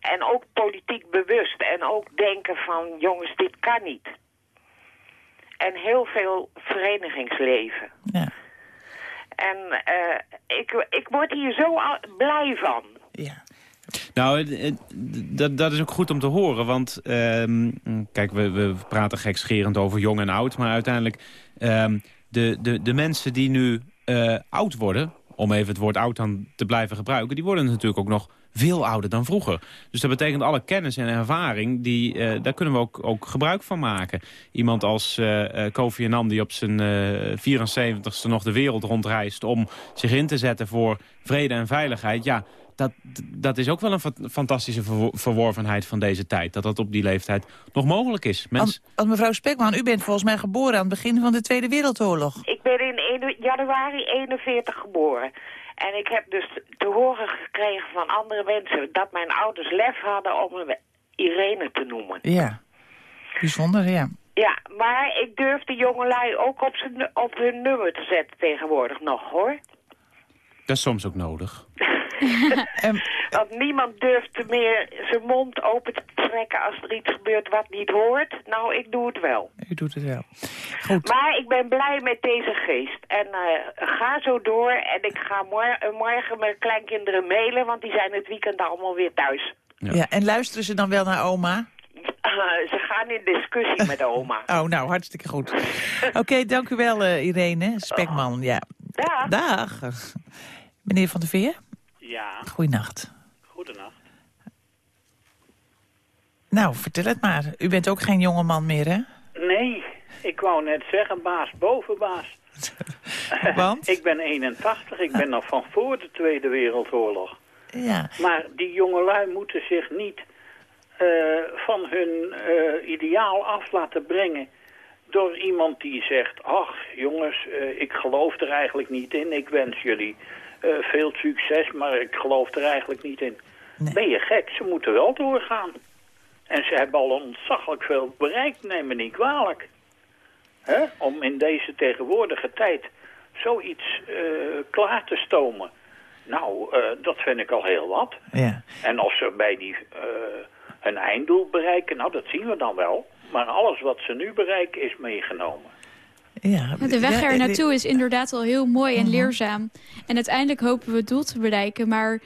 En ook politiek bewust. En ook denken van, jongens, dit kan niet. En heel veel verenigingsleven. Ja. En eh, ik, ik word hier zo blij van. Nou, dat, dat is ook goed om te horen. Want ehm, kijk, we, we praten gekscherend over jong en oud. Maar uiteindelijk, ehm, de, de, de mensen die nu eh, oud worden... om even het woord oud dan te blijven gebruiken... die worden natuurlijk ook nog veel ouder dan vroeger. Dus dat betekent alle kennis en ervaring, die, eh, daar kunnen we ook, ook gebruik van maken. Iemand als eh, Kofi Annan die op zijn eh 74ste nog de wereld rondreist... om zich in te zetten voor vrede en veiligheid... ja, dat, dat is ook wel een fa- fantastische verwo- verworvenheid van deze tijd. Dat dat op die leeftijd nog mogelijk is. Mens... Mevrouw Spekman, u bent volgens mij geboren aan het begin van de Tweede Wereldoorlog. Ik ben in januari 41 geboren. En ik heb dus te horen gekregen van andere mensen... dat mijn ouders lef hadden om me Irene te noemen. Ja, bijzonder, ja. Ja, maar ik durf de jongelui ook op, op hun nummer te zetten tegenwoordig nog, hoor. Dat is soms ook nodig. Want niemand durft meer zijn mond open te trekken als er iets gebeurt wat niet hoort. Nou, ik doe het wel. U doet het wel. Maar ik ben blij met deze geest. En eh, ga zo door. En ik ga mor- eh, morgen mijn kleinkinderen mailen, want die zijn het weekend allemaal weer thuis. Ja. en luisteren ze dan wel naar oma? ze gaan in discussie met oma. Oh, nou, hartstikke goed. Oké, dank u wel, eh, Irene. Spekman, ja. Dag. Dag. Meneer Van der Veer, Ja, goeienacht. goedenacht. Nou, vertel het maar. U bent ook geen jongeman meer, hè? Nee, ik wou net zeggen baas boven baas. Want? ik ben 81, ik ben nog van voor de Tweede Wereldoorlog. Ja. Maar die jongelui moeten zich niet eh, van hun eh, ideaal af laten brengen... door iemand die zegt... ach jongens, eh, ik geloof er eigenlijk niet in. Ik wens jullie eh, veel succes, maar ik geloof er eigenlijk niet in. Ben je gek? Ze moeten wel doorgaan. En ze hebben al ontzaglijk veel bereikt, neem me niet kwalijk. Hè? Om in deze tegenwoordige tijd zoiets eh, klaar te stomen. Nou, eh, dat vind ik al heel wat. Ja. En of ze bij die hun einddoel bereiken, nou dat zien we dan wel. Maar alles wat ze nu bereiken is meegenomen. Ja, De weg ja, er eh, naartoe is inderdaad al heel mooi en Mhm. leerzaam. En uiteindelijk hopen we het doel te bereiken. Maar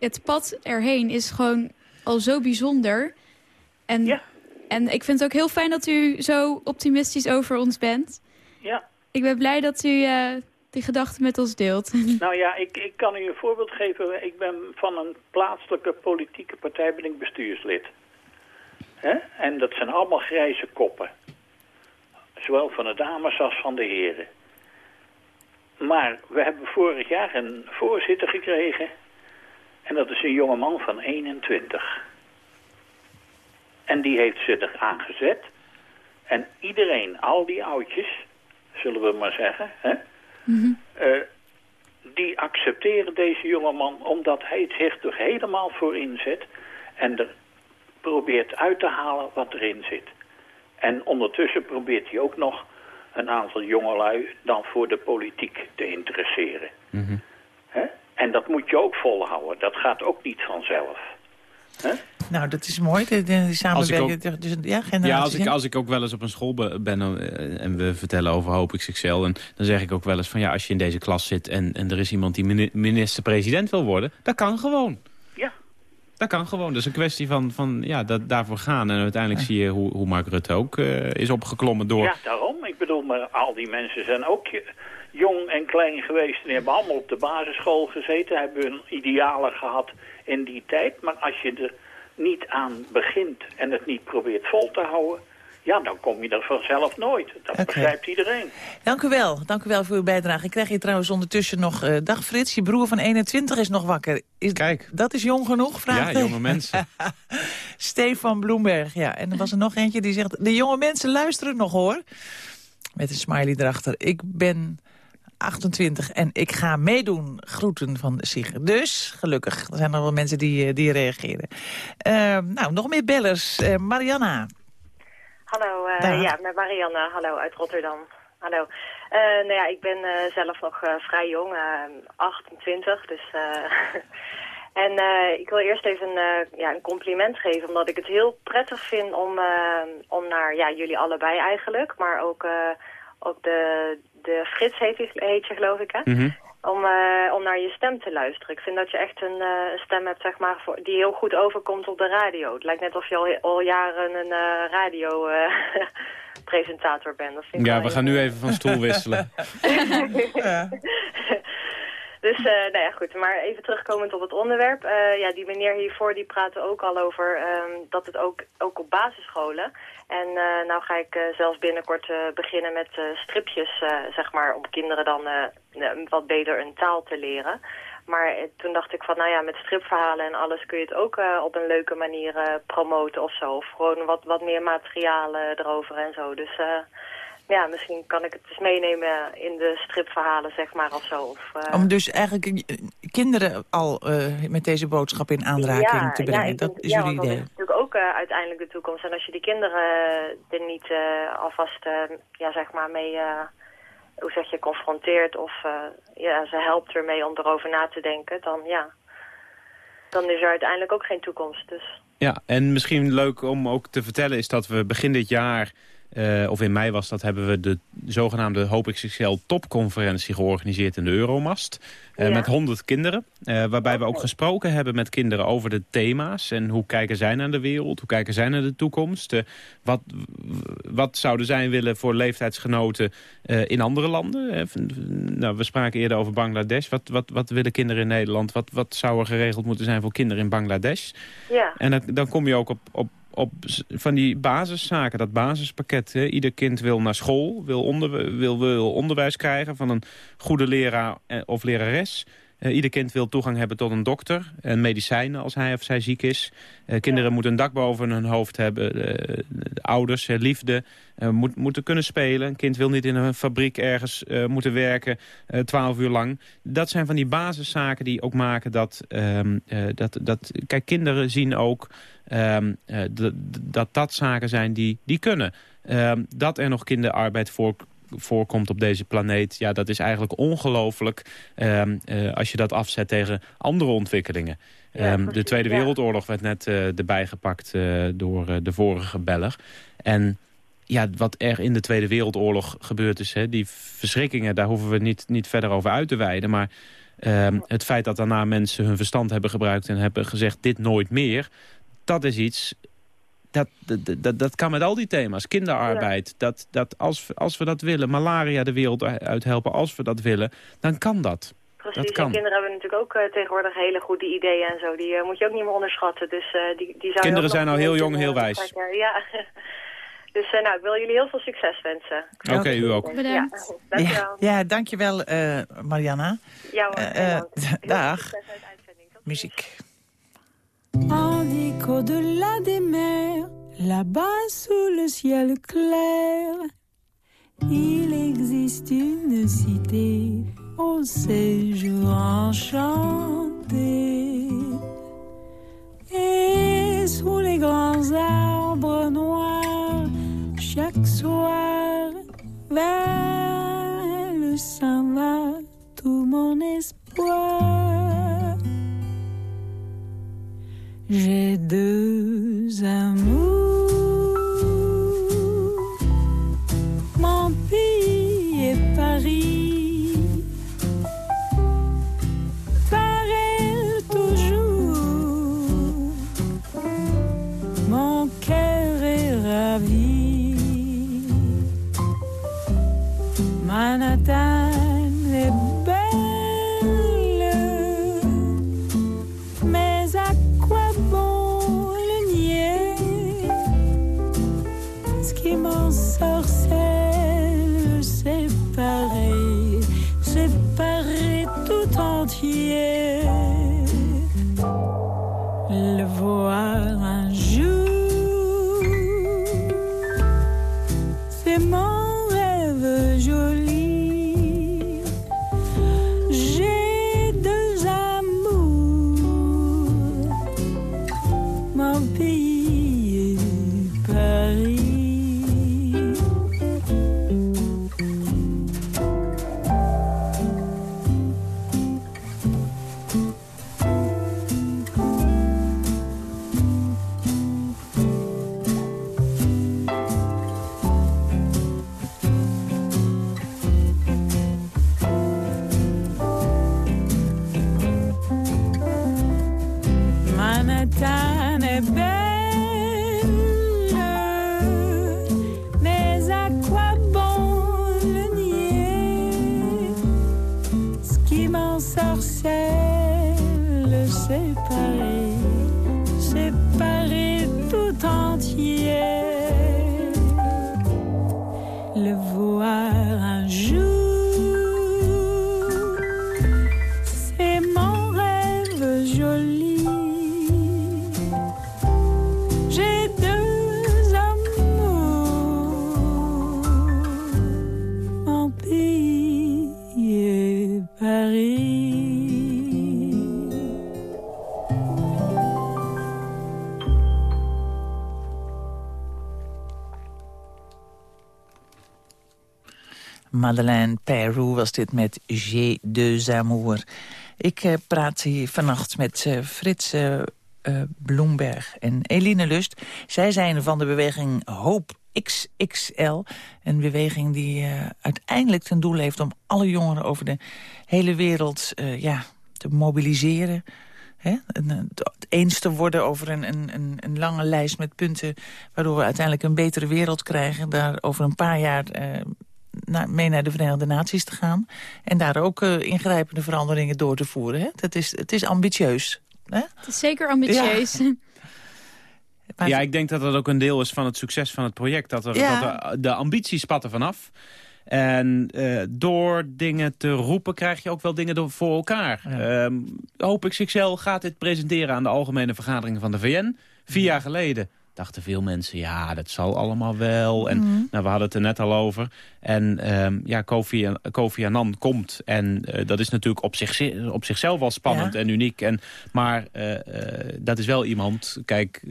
het pad erheen is gewoon al zo bijzonder. En, en ik vind het ook heel fijn dat u zo optimistisch over ons bent. Ja. Ik ben blij dat u eh, die gedachten met ons deelt. Nou ja, ik, ik kan u een voorbeeld geven. Ik ben van een plaatselijke politieke partij ben ik bestuurslid. En dat zijn allemaal grijze koppen. Zowel van de dames als van de heren. Maar we hebben vorig jaar een voorzitter gekregen. En dat is een jonge man van 21. En die heeft zich er aangezet. En iedereen, al die oudjes, zullen we maar zeggen... Hè, eh, die accepteren deze jongeman omdat hij zich er helemaal voor inzet en er probeert uit te halen wat erin zit. En ondertussen probeert hij ook nog een aantal jongelui dan voor de politiek te interesseren. Hè? En dat moet je ook volhouden. Dat gaat ook niet vanzelf. Hè? Nou, dat is mooi, de, de, die samenwerking. Dus, ja, Ja, als ik, als ik ook wel eens op een school be- ben eh, en we vertellen over Hoop XXL... En, dan zeg ik ook wel eens van ja, als je in deze klas zit... en, en er is iemand die mini- minister-president wil worden, dat kan gewoon. Dat kan gewoon. Dat is een kwestie van, van ja, dat, daarvoor gaan. En uiteindelijk zie je hoe, hoe Mark Rutte ook eh, is opgeklommen door... Ja, daarom. Ik bedoel, maar al die mensen zijn ook jong en klein geweest. En hebben allemaal op de basisschool gezeten. Hebben hun idealen gehad in die tijd. Maar als je er niet aan begint en het niet probeert vol te houden... ja, dan kom je er vanzelf nooit. Dat begrijpt iedereen. Dank u wel, dank u wel voor uw bijdrage. Ik krijg hier trouwens ondertussen nog... eh, dag Frits, je broer van 21 is nog wakker. Is, Kijk. Dat is jong genoeg, vraagt Ja, jonge mensen. Stefan Bloemberg, ja. En er was er nog eentje die zegt... de jonge mensen luisteren nog, hoor. Met een smiley erachter. Ik ben 28 en ik ga meedoen. Groeten van Sigrid. Dus, gelukkig, er zijn nog wel mensen die, eh, die reageren. Eh, nou, nog meer bellers. Eh, Mariana. Hallo, eh, ja, met Marianne. Hallo, uit Rotterdam. Hallo. Eh, nou ja, ik ben eh, zelf nog vrij jong, eh, 28, dus... eh, en ik wil eerst even ja, een compliment geven, omdat ik het heel prettig vind om, om naar ja, jullie allebei eigenlijk, maar ook, ook de, de Frits heet, je geloof ik, hè? Om, eh, om naar je stem te luisteren. Ik vind dat je echt een eh, stem hebt, zeg maar, voor, die heel goed overkomt op de radio. Het lijkt net of je al, al jaren een eh radio eh, presentator bent. Dat vind ik Ja, we gaan nu even van stoel wisselen. Dus, eh, nou ja, goed. Maar even terugkomend op het onderwerp. Eh, ja, die meneer hiervoor, die praatte ook al over ehm, dat het ook, ook op basisscholen. En eh, nou ga ik eh, zelfs binnenkort eh, beginnen met stripjes, zeg maar, om kinderen dan wat beter een taal te leren. Maar toen dacht ik van, nou ja, met stripverhalen en alles kun je het ook op een leuke manier promoten of zo. Of gewoon wat, wat meer materiaal eh, erover en zo. Dus ja, misschien kan ik het dus meenemen in de stripverhalen, zeg maar, of zo. Of, eh, Om dus eigenlijk eh, kinderen al eh, met deze boodschap in aanraking te brengen. dat denk- is ja, jullie want dat idee. is natuurlijk ook eh, uiteindelijk de toekomst. En als je die kinderen er niet eh, alvast, eh, ja, zeg maar, mee, eh, hoe zeg je, confronteert of eh, ja, ze helpt ermee om erover na te denken, dan ja, dan is er uiteindelijk ook geen toekomst. Dus Ja, en misschien leuk om ook te vertellen is dat we begin dit jaar eh, of in mei was dat, hebben we de zogenaamde Hoop XXL topconferentie georganiseerd in de Euromast. eh, Ja. Met 100 kinderen. eh, waarbij we ook gesproken hebben met kinderen over de thema's. En hoe kijken zij naar de wereld? Hoe kijken zij naar de toekomst? Wat, wat zouden zij willen voor leeftijdsgenoten in andere landen? Nou, we spraken eerder over Bangladesh. Wat, wat, wat willen kinderen in Nederland? Wat, wat zou er geregeld moeten zijn voor kinderen in Bangladesh? Ja. En dan, dan kom je ook op, op, op van die basiszaken, dat basispakket. Hè. Ieder kind wil naar school, wil, onder, wil, wil onderwijs krijgen van een goede leraar eh, of lerares. Eh, ieder kind wil toegang hebben tot een dokter en medicijnen als hij of zij ziek is. Eh, kinderen moeten een dak boven hun hoofd hebben. de ouders, liefde, moet, moeten kunnen spelen. Een kind wil niet in een fabriek ergens moeten werken, twaalf uur lang. Dat zijn van die basiszaken die ook maken dat... ehm, eh, dat, dat kijk, kinderen zien ook ehm, eh, dat dat zaken zijn die, die kunnen. Ehm, dat er nog kinderarbeid voor, voorkomt op deze planeet... ja, dat is eigenlijk ongelooflijk ehm, eh, als je dat afzet tegen andere ontwikkelingen. De Tweede ja. Wereldoorlog werd net eh, erbij gepakt door de vorige beller. En ja, wat er in de Tweede Wereldoorlog gebeurd is... Hè, die verschrikkingen, daar hoeven we niet, niet verder over uit te wijden. Maar het feit dat daarna mensen hun verstand hebben gebruikt... en hebben gezegd dit nooit meer, dat is iets... Dat, dat, dat, dat kan met al die thema's. Kinderarbeid, dat, dat als, we- als we dat willen, malaria de wereld uit helpen... als we dat willen, dan kan dat. Precies, dat en kan. kinderen hebben natuurlijk ook eh, tegenwoordig hele goede ideeën en zo. Die eh, moet je ook niet meer onderschatten. Dus, eh, die, die zou Kinderen zijn al heel jong, heel wijs. Ja. dus eh, nou, ik wil jullie heel veel succes wensen. Oké, u ook. Bedankt. Ja, dankjewel. Ja, ja dankjewel eh Mariana. Ja, hoor, dag. Muziek. En au-delà des mers, là-bas sous le ciel clair, il existe une cité au séjour enchanté. Et sous les grands arbres noirs, chaque soir, vers le s'en va tout mon espoir. J'ai deux amours, Madeleine Peru was dit met J'ai deux amours. Ik eh, praat hier vannacht met eh, Frits eh, eh, Bloemberg en Eline Lust. Zij zijn van de beweging Hoop XXL. Een beweging die eh, uiteindelijk ten doel heeft om alle jongeren over de hele wereld ja, te mobiliseren. Hè? Het eens te worden over een, een, een lange lijst met punten... waardoor we uiteindelijk een betere wereld krijgen. Daar over een paar jaar eh, na- mee naar de Verenigde Naties te gaan. En daar ook eh, ingrijpende veranderingen door te voeren. Hè? Dat is, het is ambitieus. Hè? Het is zeker ambitieus. Ja, ik denk dat dat ook een deel is van het succes van het project. Dat, er, Ja. dat er, de ambitie spat er vanaf. En eh, door dingen te roepen krijg je ook wel dingen door, voor elkaar. Ehm Hoop XXL gaat dit presenteren aan de algemene vergaderingen van de VN. Vier jaar geleden dachten veel mensen, ja, dat zal allemaal wel. En Mhm. nou, we hadden het er net al over. En ehm, ja, Kofi, Kofi Annan komt. En eh, dat is natuurlijk op, zich, op zichzelf al spannend Ja. en uniek. En, maar eh, eh, dat is wel iemand, kijk,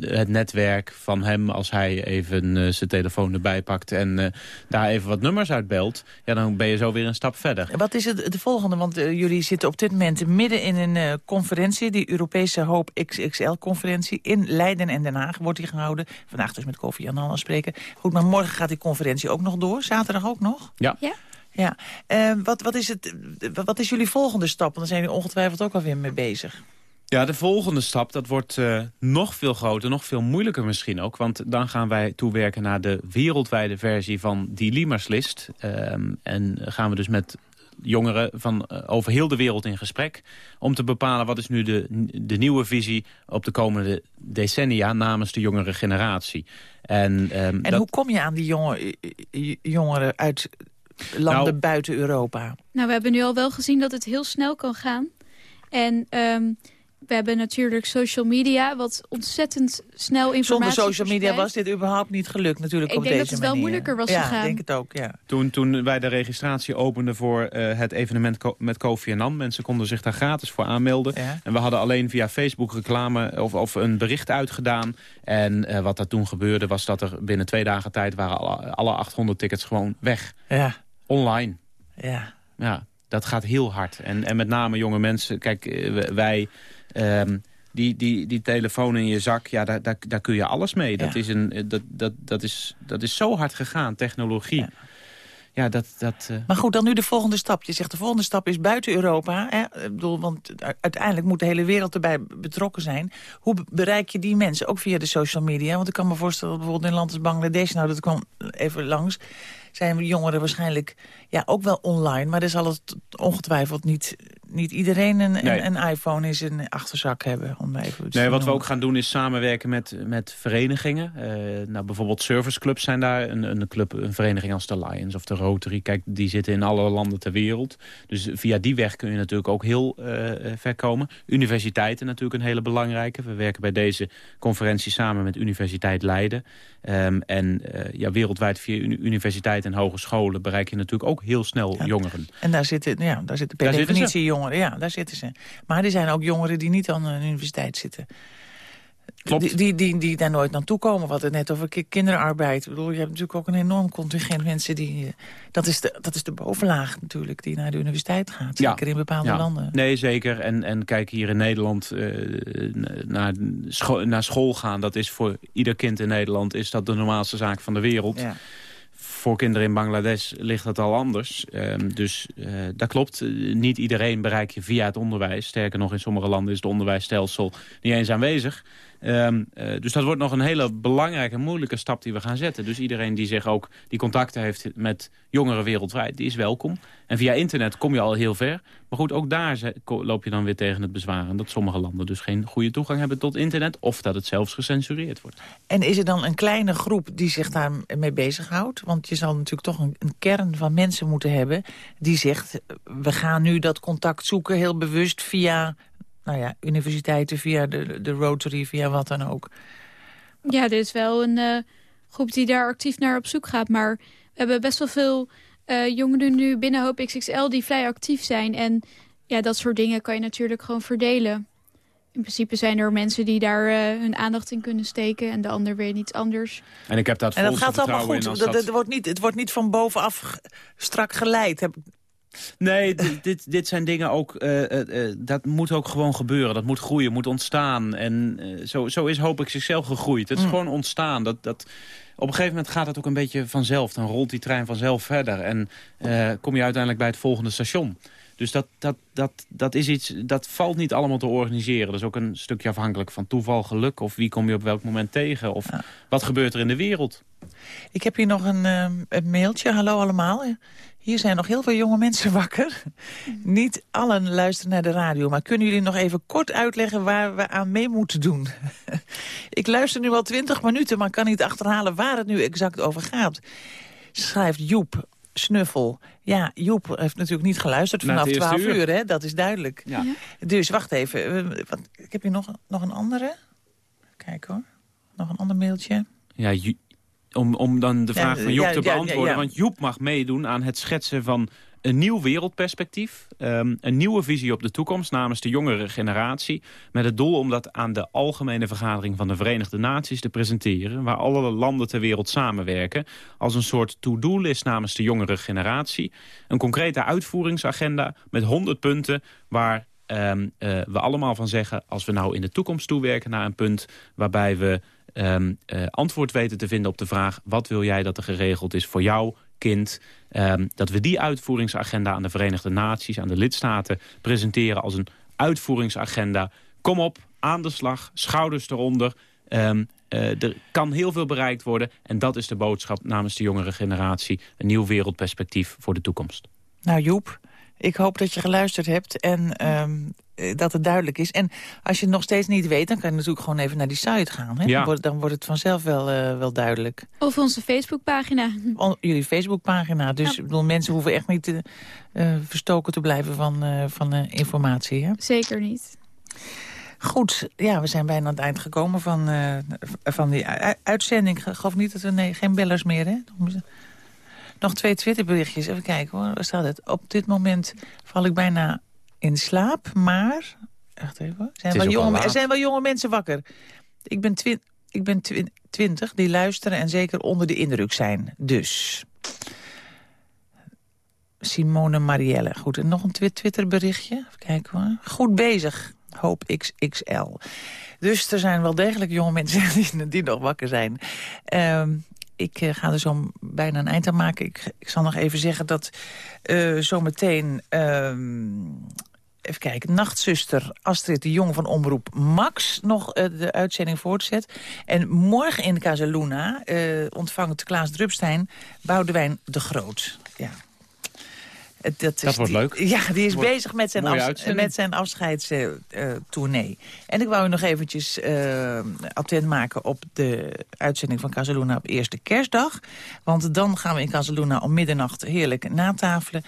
het netwerk van hem... als hij even zijn telefoon erbij pakt en daar even wat nummers uitbelt... ja, dan ben je zo weer een stap verder. Wat is het de volgende? Want jullie zitten op dit moment midden in een conferentie... die Europese Hoop XXL-conferentie in Leiden en Den Haag wordt die gehouden. Vandaag dus met Kofi Annan al spreken. Goed, maar morgen gaat die conferentie ook nog door. Zaterdag ook nog? Ja. Ja. Ja. Eh, wat, wat, is het, wat is jullie volgende stap? Want daar zijn jullie ongetwijfeld ook alweer mee bezig. Ja, de volgende stap, dat wordt eh, nog veel groter, nog veel moeilijker misschien ook. Want dan gaan wij toewerken naar de wereldwijde versie van die Limerslist. Ehm, en gaan we dus met jongeren van eh, over heel de wereld in gesprek... om te bepalen wat is nu de, de nieuwe visie op de komende decennia... namens de jongere generatie. En, ehm, En dat- hoe kom je aan die jonge, eh, jongeren uit landen Nou- buiten Europa? Nou, we hebben nu al wel gezien dat het heel snel kan gaan. En ehm, we hebben natuurlijk social media, wat ontzettend snel informatie Zonder social media was dit überhaupt niet gelukt natuurlijk Ik op denk deze dat het wel manier. moeilijker was ja, gegaan. ik denk het ook, ja. Toen, toen wij de registratie openden voor eh, het evenement Ko- met Kofi Annan... mensen konden zich daar gratis voor aanmelden. Ja. En we hadden alleen via Facebook reclame of, of een bericht uitgedaan. En eh, wat er toen gebeurde was dat er binnen twee dagen tijd... waren alle, alle 800 tickets gewoon weg. Ja, Online. ja. Ja, dat gaat heel hard. En, en met name jonge mensen. Kijk, eh, wij... ehm, die, die, die telefoon in je zak, ja, daar, daar, daar kun je alles mee. Dat, Ja. is een, eh, dat, dat, dat, is, dat is zo hard gegaan, technologie. Ja. Ja, dat... dat eh, Maar goed, dan nu de volgende stap. Je zegt de volgende stap is buiten Europa. Hè? Ik bedoel, want uiteindelijk moet de hele wereld erbij betrokken zijn. Hoe be- bereik je die mensen? Ook via de social media. Want ik kan me voorstellen dat bijvoorbeeld in land als Bangladesh... nou, dat kwam even langs... zijn jongeren waarschijnlijk ja, ook wel online. Maar er zal het ongetwijfeld niet, niet iedereen een, Nee. een, een iPhone in zijn achterzak hebben. Om even Nee, wat we ook gaan doen is samenwerken met, met verenigingen. Eh, nou, bijvoorbeeld serviceclubs zijn daar. Een, een, club, een vereniging als de Lions of de Rotary. Kijk, die zitten in alle landen ter wereld. Dus via die weg kun je natuurlijk ook heel eh, ver komen. Universiteiten natuurlijk een hele belangrijke. We werken bij deze conferentie samen met Universiteit Leiden. Ehm, en ja, wereldwijd via uni- universiteiten en hogescholen bereik je natuurlijk ook heel snel jongeren. En daar zitten, ja, daar zitten per Daar zitten definitie jongeren. Ja, daar zitten ze. Maar er zijn ook jongeren die niet aan een universiteit zitten. Klopt. Die, die, die, die daar nooit naartoe komen. Hadden het net over ki- kinderarbeid. Ik bedoel, je hebt natuurlijk ook een enorm contingent mensen die... eh, Dat is de, dat is de bovenlaag natuurlijk, die naar de universiteit gaat. Ja. Zeker in bepaalde Ja. landen. Nee, zeker. En, en kijk, hier in Nederland eh, naar, scho naar school gaan... dat is voor ieder kind in Nederland is dat de normaalste zaak van de wereld. Ja. Voor kinderen in Bangladesh ligt dat al anders. Ehm, dus eh, dat klopt. Eh, niet iedereen bereik je via het onderwijs. Sterker nog, in sommige landen is het onderwijsstelsel niet eens aanwezig. Ehm, eh, dus dat wordt nog een hele belangrijke, moeilijke stap die we gaan zetten. Dus iedereen die zich ook die contacten heeft met jongeren wereldwijd, die is welkom. En via internet kom je al heel ver. Maar goed, ook daar loop je dan weer tegen het bezwaren... dat sommige landen dus geen goede toegang hebben tot internet... of dat het zelfs gecensureerd wordt. En is er dan een kleine groep die zich daarmee bezighoudt? Want je zal natuurlijk toch een, een kern van mensen moeten hebben... die zegt, we gaan nu dat contact zoeken heel bewust via... Nou ja, universiteiten, via de, de Rotary, via wat dan ook. Ja, er is wel een eh, groep die daar actief naar op zoek gaat. Maar we hebben best wel veel eh, jongeren nu binnen Hoop XXL die vrij actief zijn. En ja, dat soort dingen kan je natuurlijk gewoon verdelen. In principe zijn er mensen die daar eh, hun aandacht in kunnen steken... en de ander weer iets anders. En ik heb daar het En dat gaat allemaal goed. Dat, dat- het, wordt niet, het wordt niet van bovenaf strak geleid. Heb, Nee, dit, dit, zijn dingen ook... eh, eh, eh, dat moet ook gewoon gebeuren. Dat moet groeien, moet ontstaan. En zo, zo is hoop ik zichzelf gegroeid. Het is Mm. gewoon ontstaan. Dat, dat, op een gegeven moment gaat het ook een beetje vanzelf. Dan rolt die trein vanzelf verder. En kom je uiteindelijk bij het volgende station. Dus dat, dat, dat, dat is iets, dat valt niet allemaal te organiseren. Dat is ook een stukje afhankelijk van toeval, geluk... of wie kom je op welk moment tegen... of wat gebeurt er in de wereld. Ik heb hier nog een, een mailtje. Hallo allemaal. Hier zijn nog heel veel jonge mensen wakker. Niet allen luisteren naar de radio. Maar kunnen jullie nog even kort uitleggen waar we aan mee moeten doen? ik luister nu al twintig minuten, maar kan niet achterhalen waar het nu exact over gaat. Schrijft Joep Snuffel. Ja, Joep heeft natuurlijk niet geluisterd vanaf eerste 12 uur. uur. hè? dat is duidelijk. Ja. Dus wacht even. ik heb hier nog, nog een andere. Kijk hoor. Nog een ander mailtje. Ja, om, om dan de Ja, vraag van Joep ja, te beantwoorden. ja. Want Joep mag meedoen aan het schetsen van een nieuw wereldperspectief. ehm, een nieuwe visie op de toekomst namens de jongere generatie. Met het doel om dat aan de Algemene Vergadering van de Verenigde Naties te presenteren. Waar alle landen ter wereld samenwerken. Als een soort to-do-list namens de jongere generatie. Een concrete uitvoeringsagenda met 100 punten waar ehm, eh, we allemaal van zeggen... als we nou in de toekomst toewerken naar een punt waarbij we ehm, eh, antwoord weten te vinden op de vraag... wat wil jij dat er geregeld is voor jou, kind... ehm, dat we die uitvoeringsagenda aan de Verenigde Naties, aan de lidstaten... presenteren als een uitvoeringsagenda. Kom op, aan de slag, schouders eronder... Ehm, eh, er kan heel veel bereikt worden en dat is de boodschap namens de jongere generatie. Een nieuw wereldperspectief voor de toekomst. Nou Joep, ik hoop dat je geluisterd hebt en ehm, eh, dat het duidelijk is. En als je het nog steeds niet weet, dan kan je natuurlijk gewoon even naar die site gaan. Hè? Ja. Dan, wordt, dan wordt het vanzelf wel, eh, wel duidelijk. Of onze Facebookpagina. Jullie Facebookpagina. Dus ik bedoel, mensen hoeven echt niet eh, verstoken te blijven van, eh, van eh, informatie. Hè? Zeker niet. Goed, ja, we zijn bijna aan het eind gekomen van, eh, van die uitzending. Ik geloof niet dat we... Nee, geen bellers meer, hè? Nog twee Twitterberichtjes. Even kijken hoor, waar staat het? Op dit moment val ik bijna in slaap, maar... Wacht even. Zijn wel jonge, er zijn wel jonge mensen wakker. Ik ben, twin, ik ben twin- twintig die luisteren en zeker onder de indruk zijn. Dus... Simone Marielle. Goed, en nog een twi- Twitterberichtje. Even kijken hoor. Goed bezig. Hoop XXL. Dus er zijn wel degelijk jonge mensen die, die nog wakker zijn. Ehm, ik eh, ga er zo bijna een eind aan maken. Ik, ik zal nog even zeggen dat eh, zometeen... ehm, even kijken, nachtzuster Astrid de Jong van Omroep Max... nog eh, de uitzending voortzet. En morgen in Casaluna ontvangt Klaas Drupstein Boudewijn de Groot. Ja. Dat, is wordt die- leuk. Ja, die is Wordt bezig met zijn, met zijn afscheidstournee. en ik wou u nog eventjes eh, attent maken op de uitzending van Casaluna op eerste kerstdag. Want dan gaan we in Casaluna om middernacht heerlijk natafelen.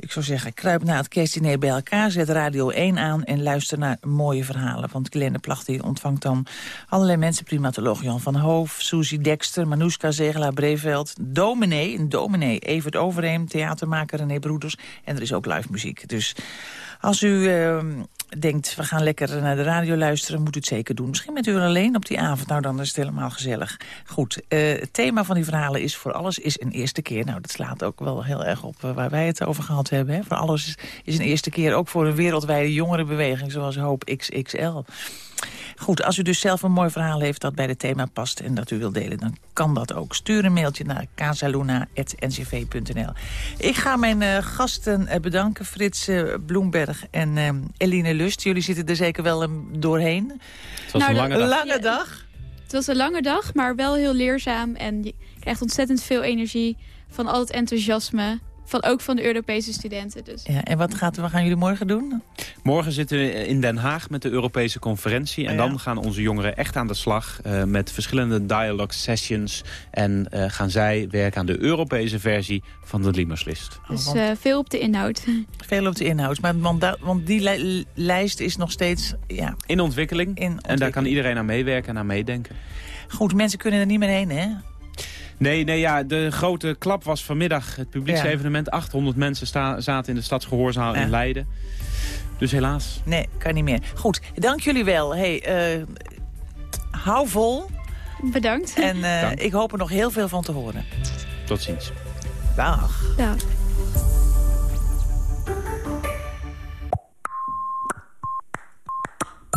Ik zou zeggen, kruip na het kerstdiner bij elkaar, zet Radio 1 aan... en luister naar mooie verhalen. Want Glenn Placht die ontvangt dan allerlei mensen. Primatoloog Jan van Hoof, Susie Dexter, Manouska Zegelaar Breveld... dominee, een dominee, Evert Overheem, theatermaker René Broeders... en er is ook live muziek. Dus als u eh, denkt, we gaan lekker naar de radio luisteren... moet u het zeker doen. Misschien bent u alleen op die avond, nou dan is het helemaal gezellig. Goed, eh, het thema van die verhalen is voor alles is een eerste keer. Nou, dat slaat ook wel heel erg op eh, waar wij het over gehad hebben. Hè? Voor alles is, is een eerste keer, ook voor een wereldwijde jongerenbeweging... zoals Hoop XXL. Goed, als u dus zelf een mooi verhaal heeft dat bij het thema past... en dat u wilt delen, dan kan dat ook. Stuur een mailtje naar casaluna.ncv.nl. Ik ga mijn eh, gasten eh, bedanken, Frits eh, Bloemberg en Eline Lust. Jullie zitten er zeker wel eh, doorheen. Het was een lange dag. lange dag. Het was een lange dag, maar wel heel leerzaam. En je krijgt ontzettend veel energie van al het enthousiasme. Van, ook van de Europese studenten. Dus. Ja, en wat, gaat, wat gaan jullie morgen doen? Morgen zitten we in Den Haag met de Europese conferentie. En Oh ja. dan gaan onze jongeren echt aan de slag eh, met verschillende dialogue sessions. En eh, gaan zij werken aan de Europese versie van de Liemerslist. Dus want- eh, veel op de inhoud. Veel op de inhoud. Maar, want, want die li- lijst is nog steeds... Ja, In ontwikkeling. in En daar kan ontwikkeling. iedereen aan meewerken en aan meedenken. Goed, mensen kunnen er niet meer heen, hè? Nee, nee, ja, de grote klap was vanmiddag. Het publieksevenement. 800 mensen sta- zaten in de Stadsgehoorzaal Ja. in Leiden. Dus helaas. Nee, kan niet meer. Goed, dank jullie wel. Hey, eh, hou vol. Bedankt. En eh, ik hoop er nog heel veel van te horen. Tot ziens. Dag. Ja.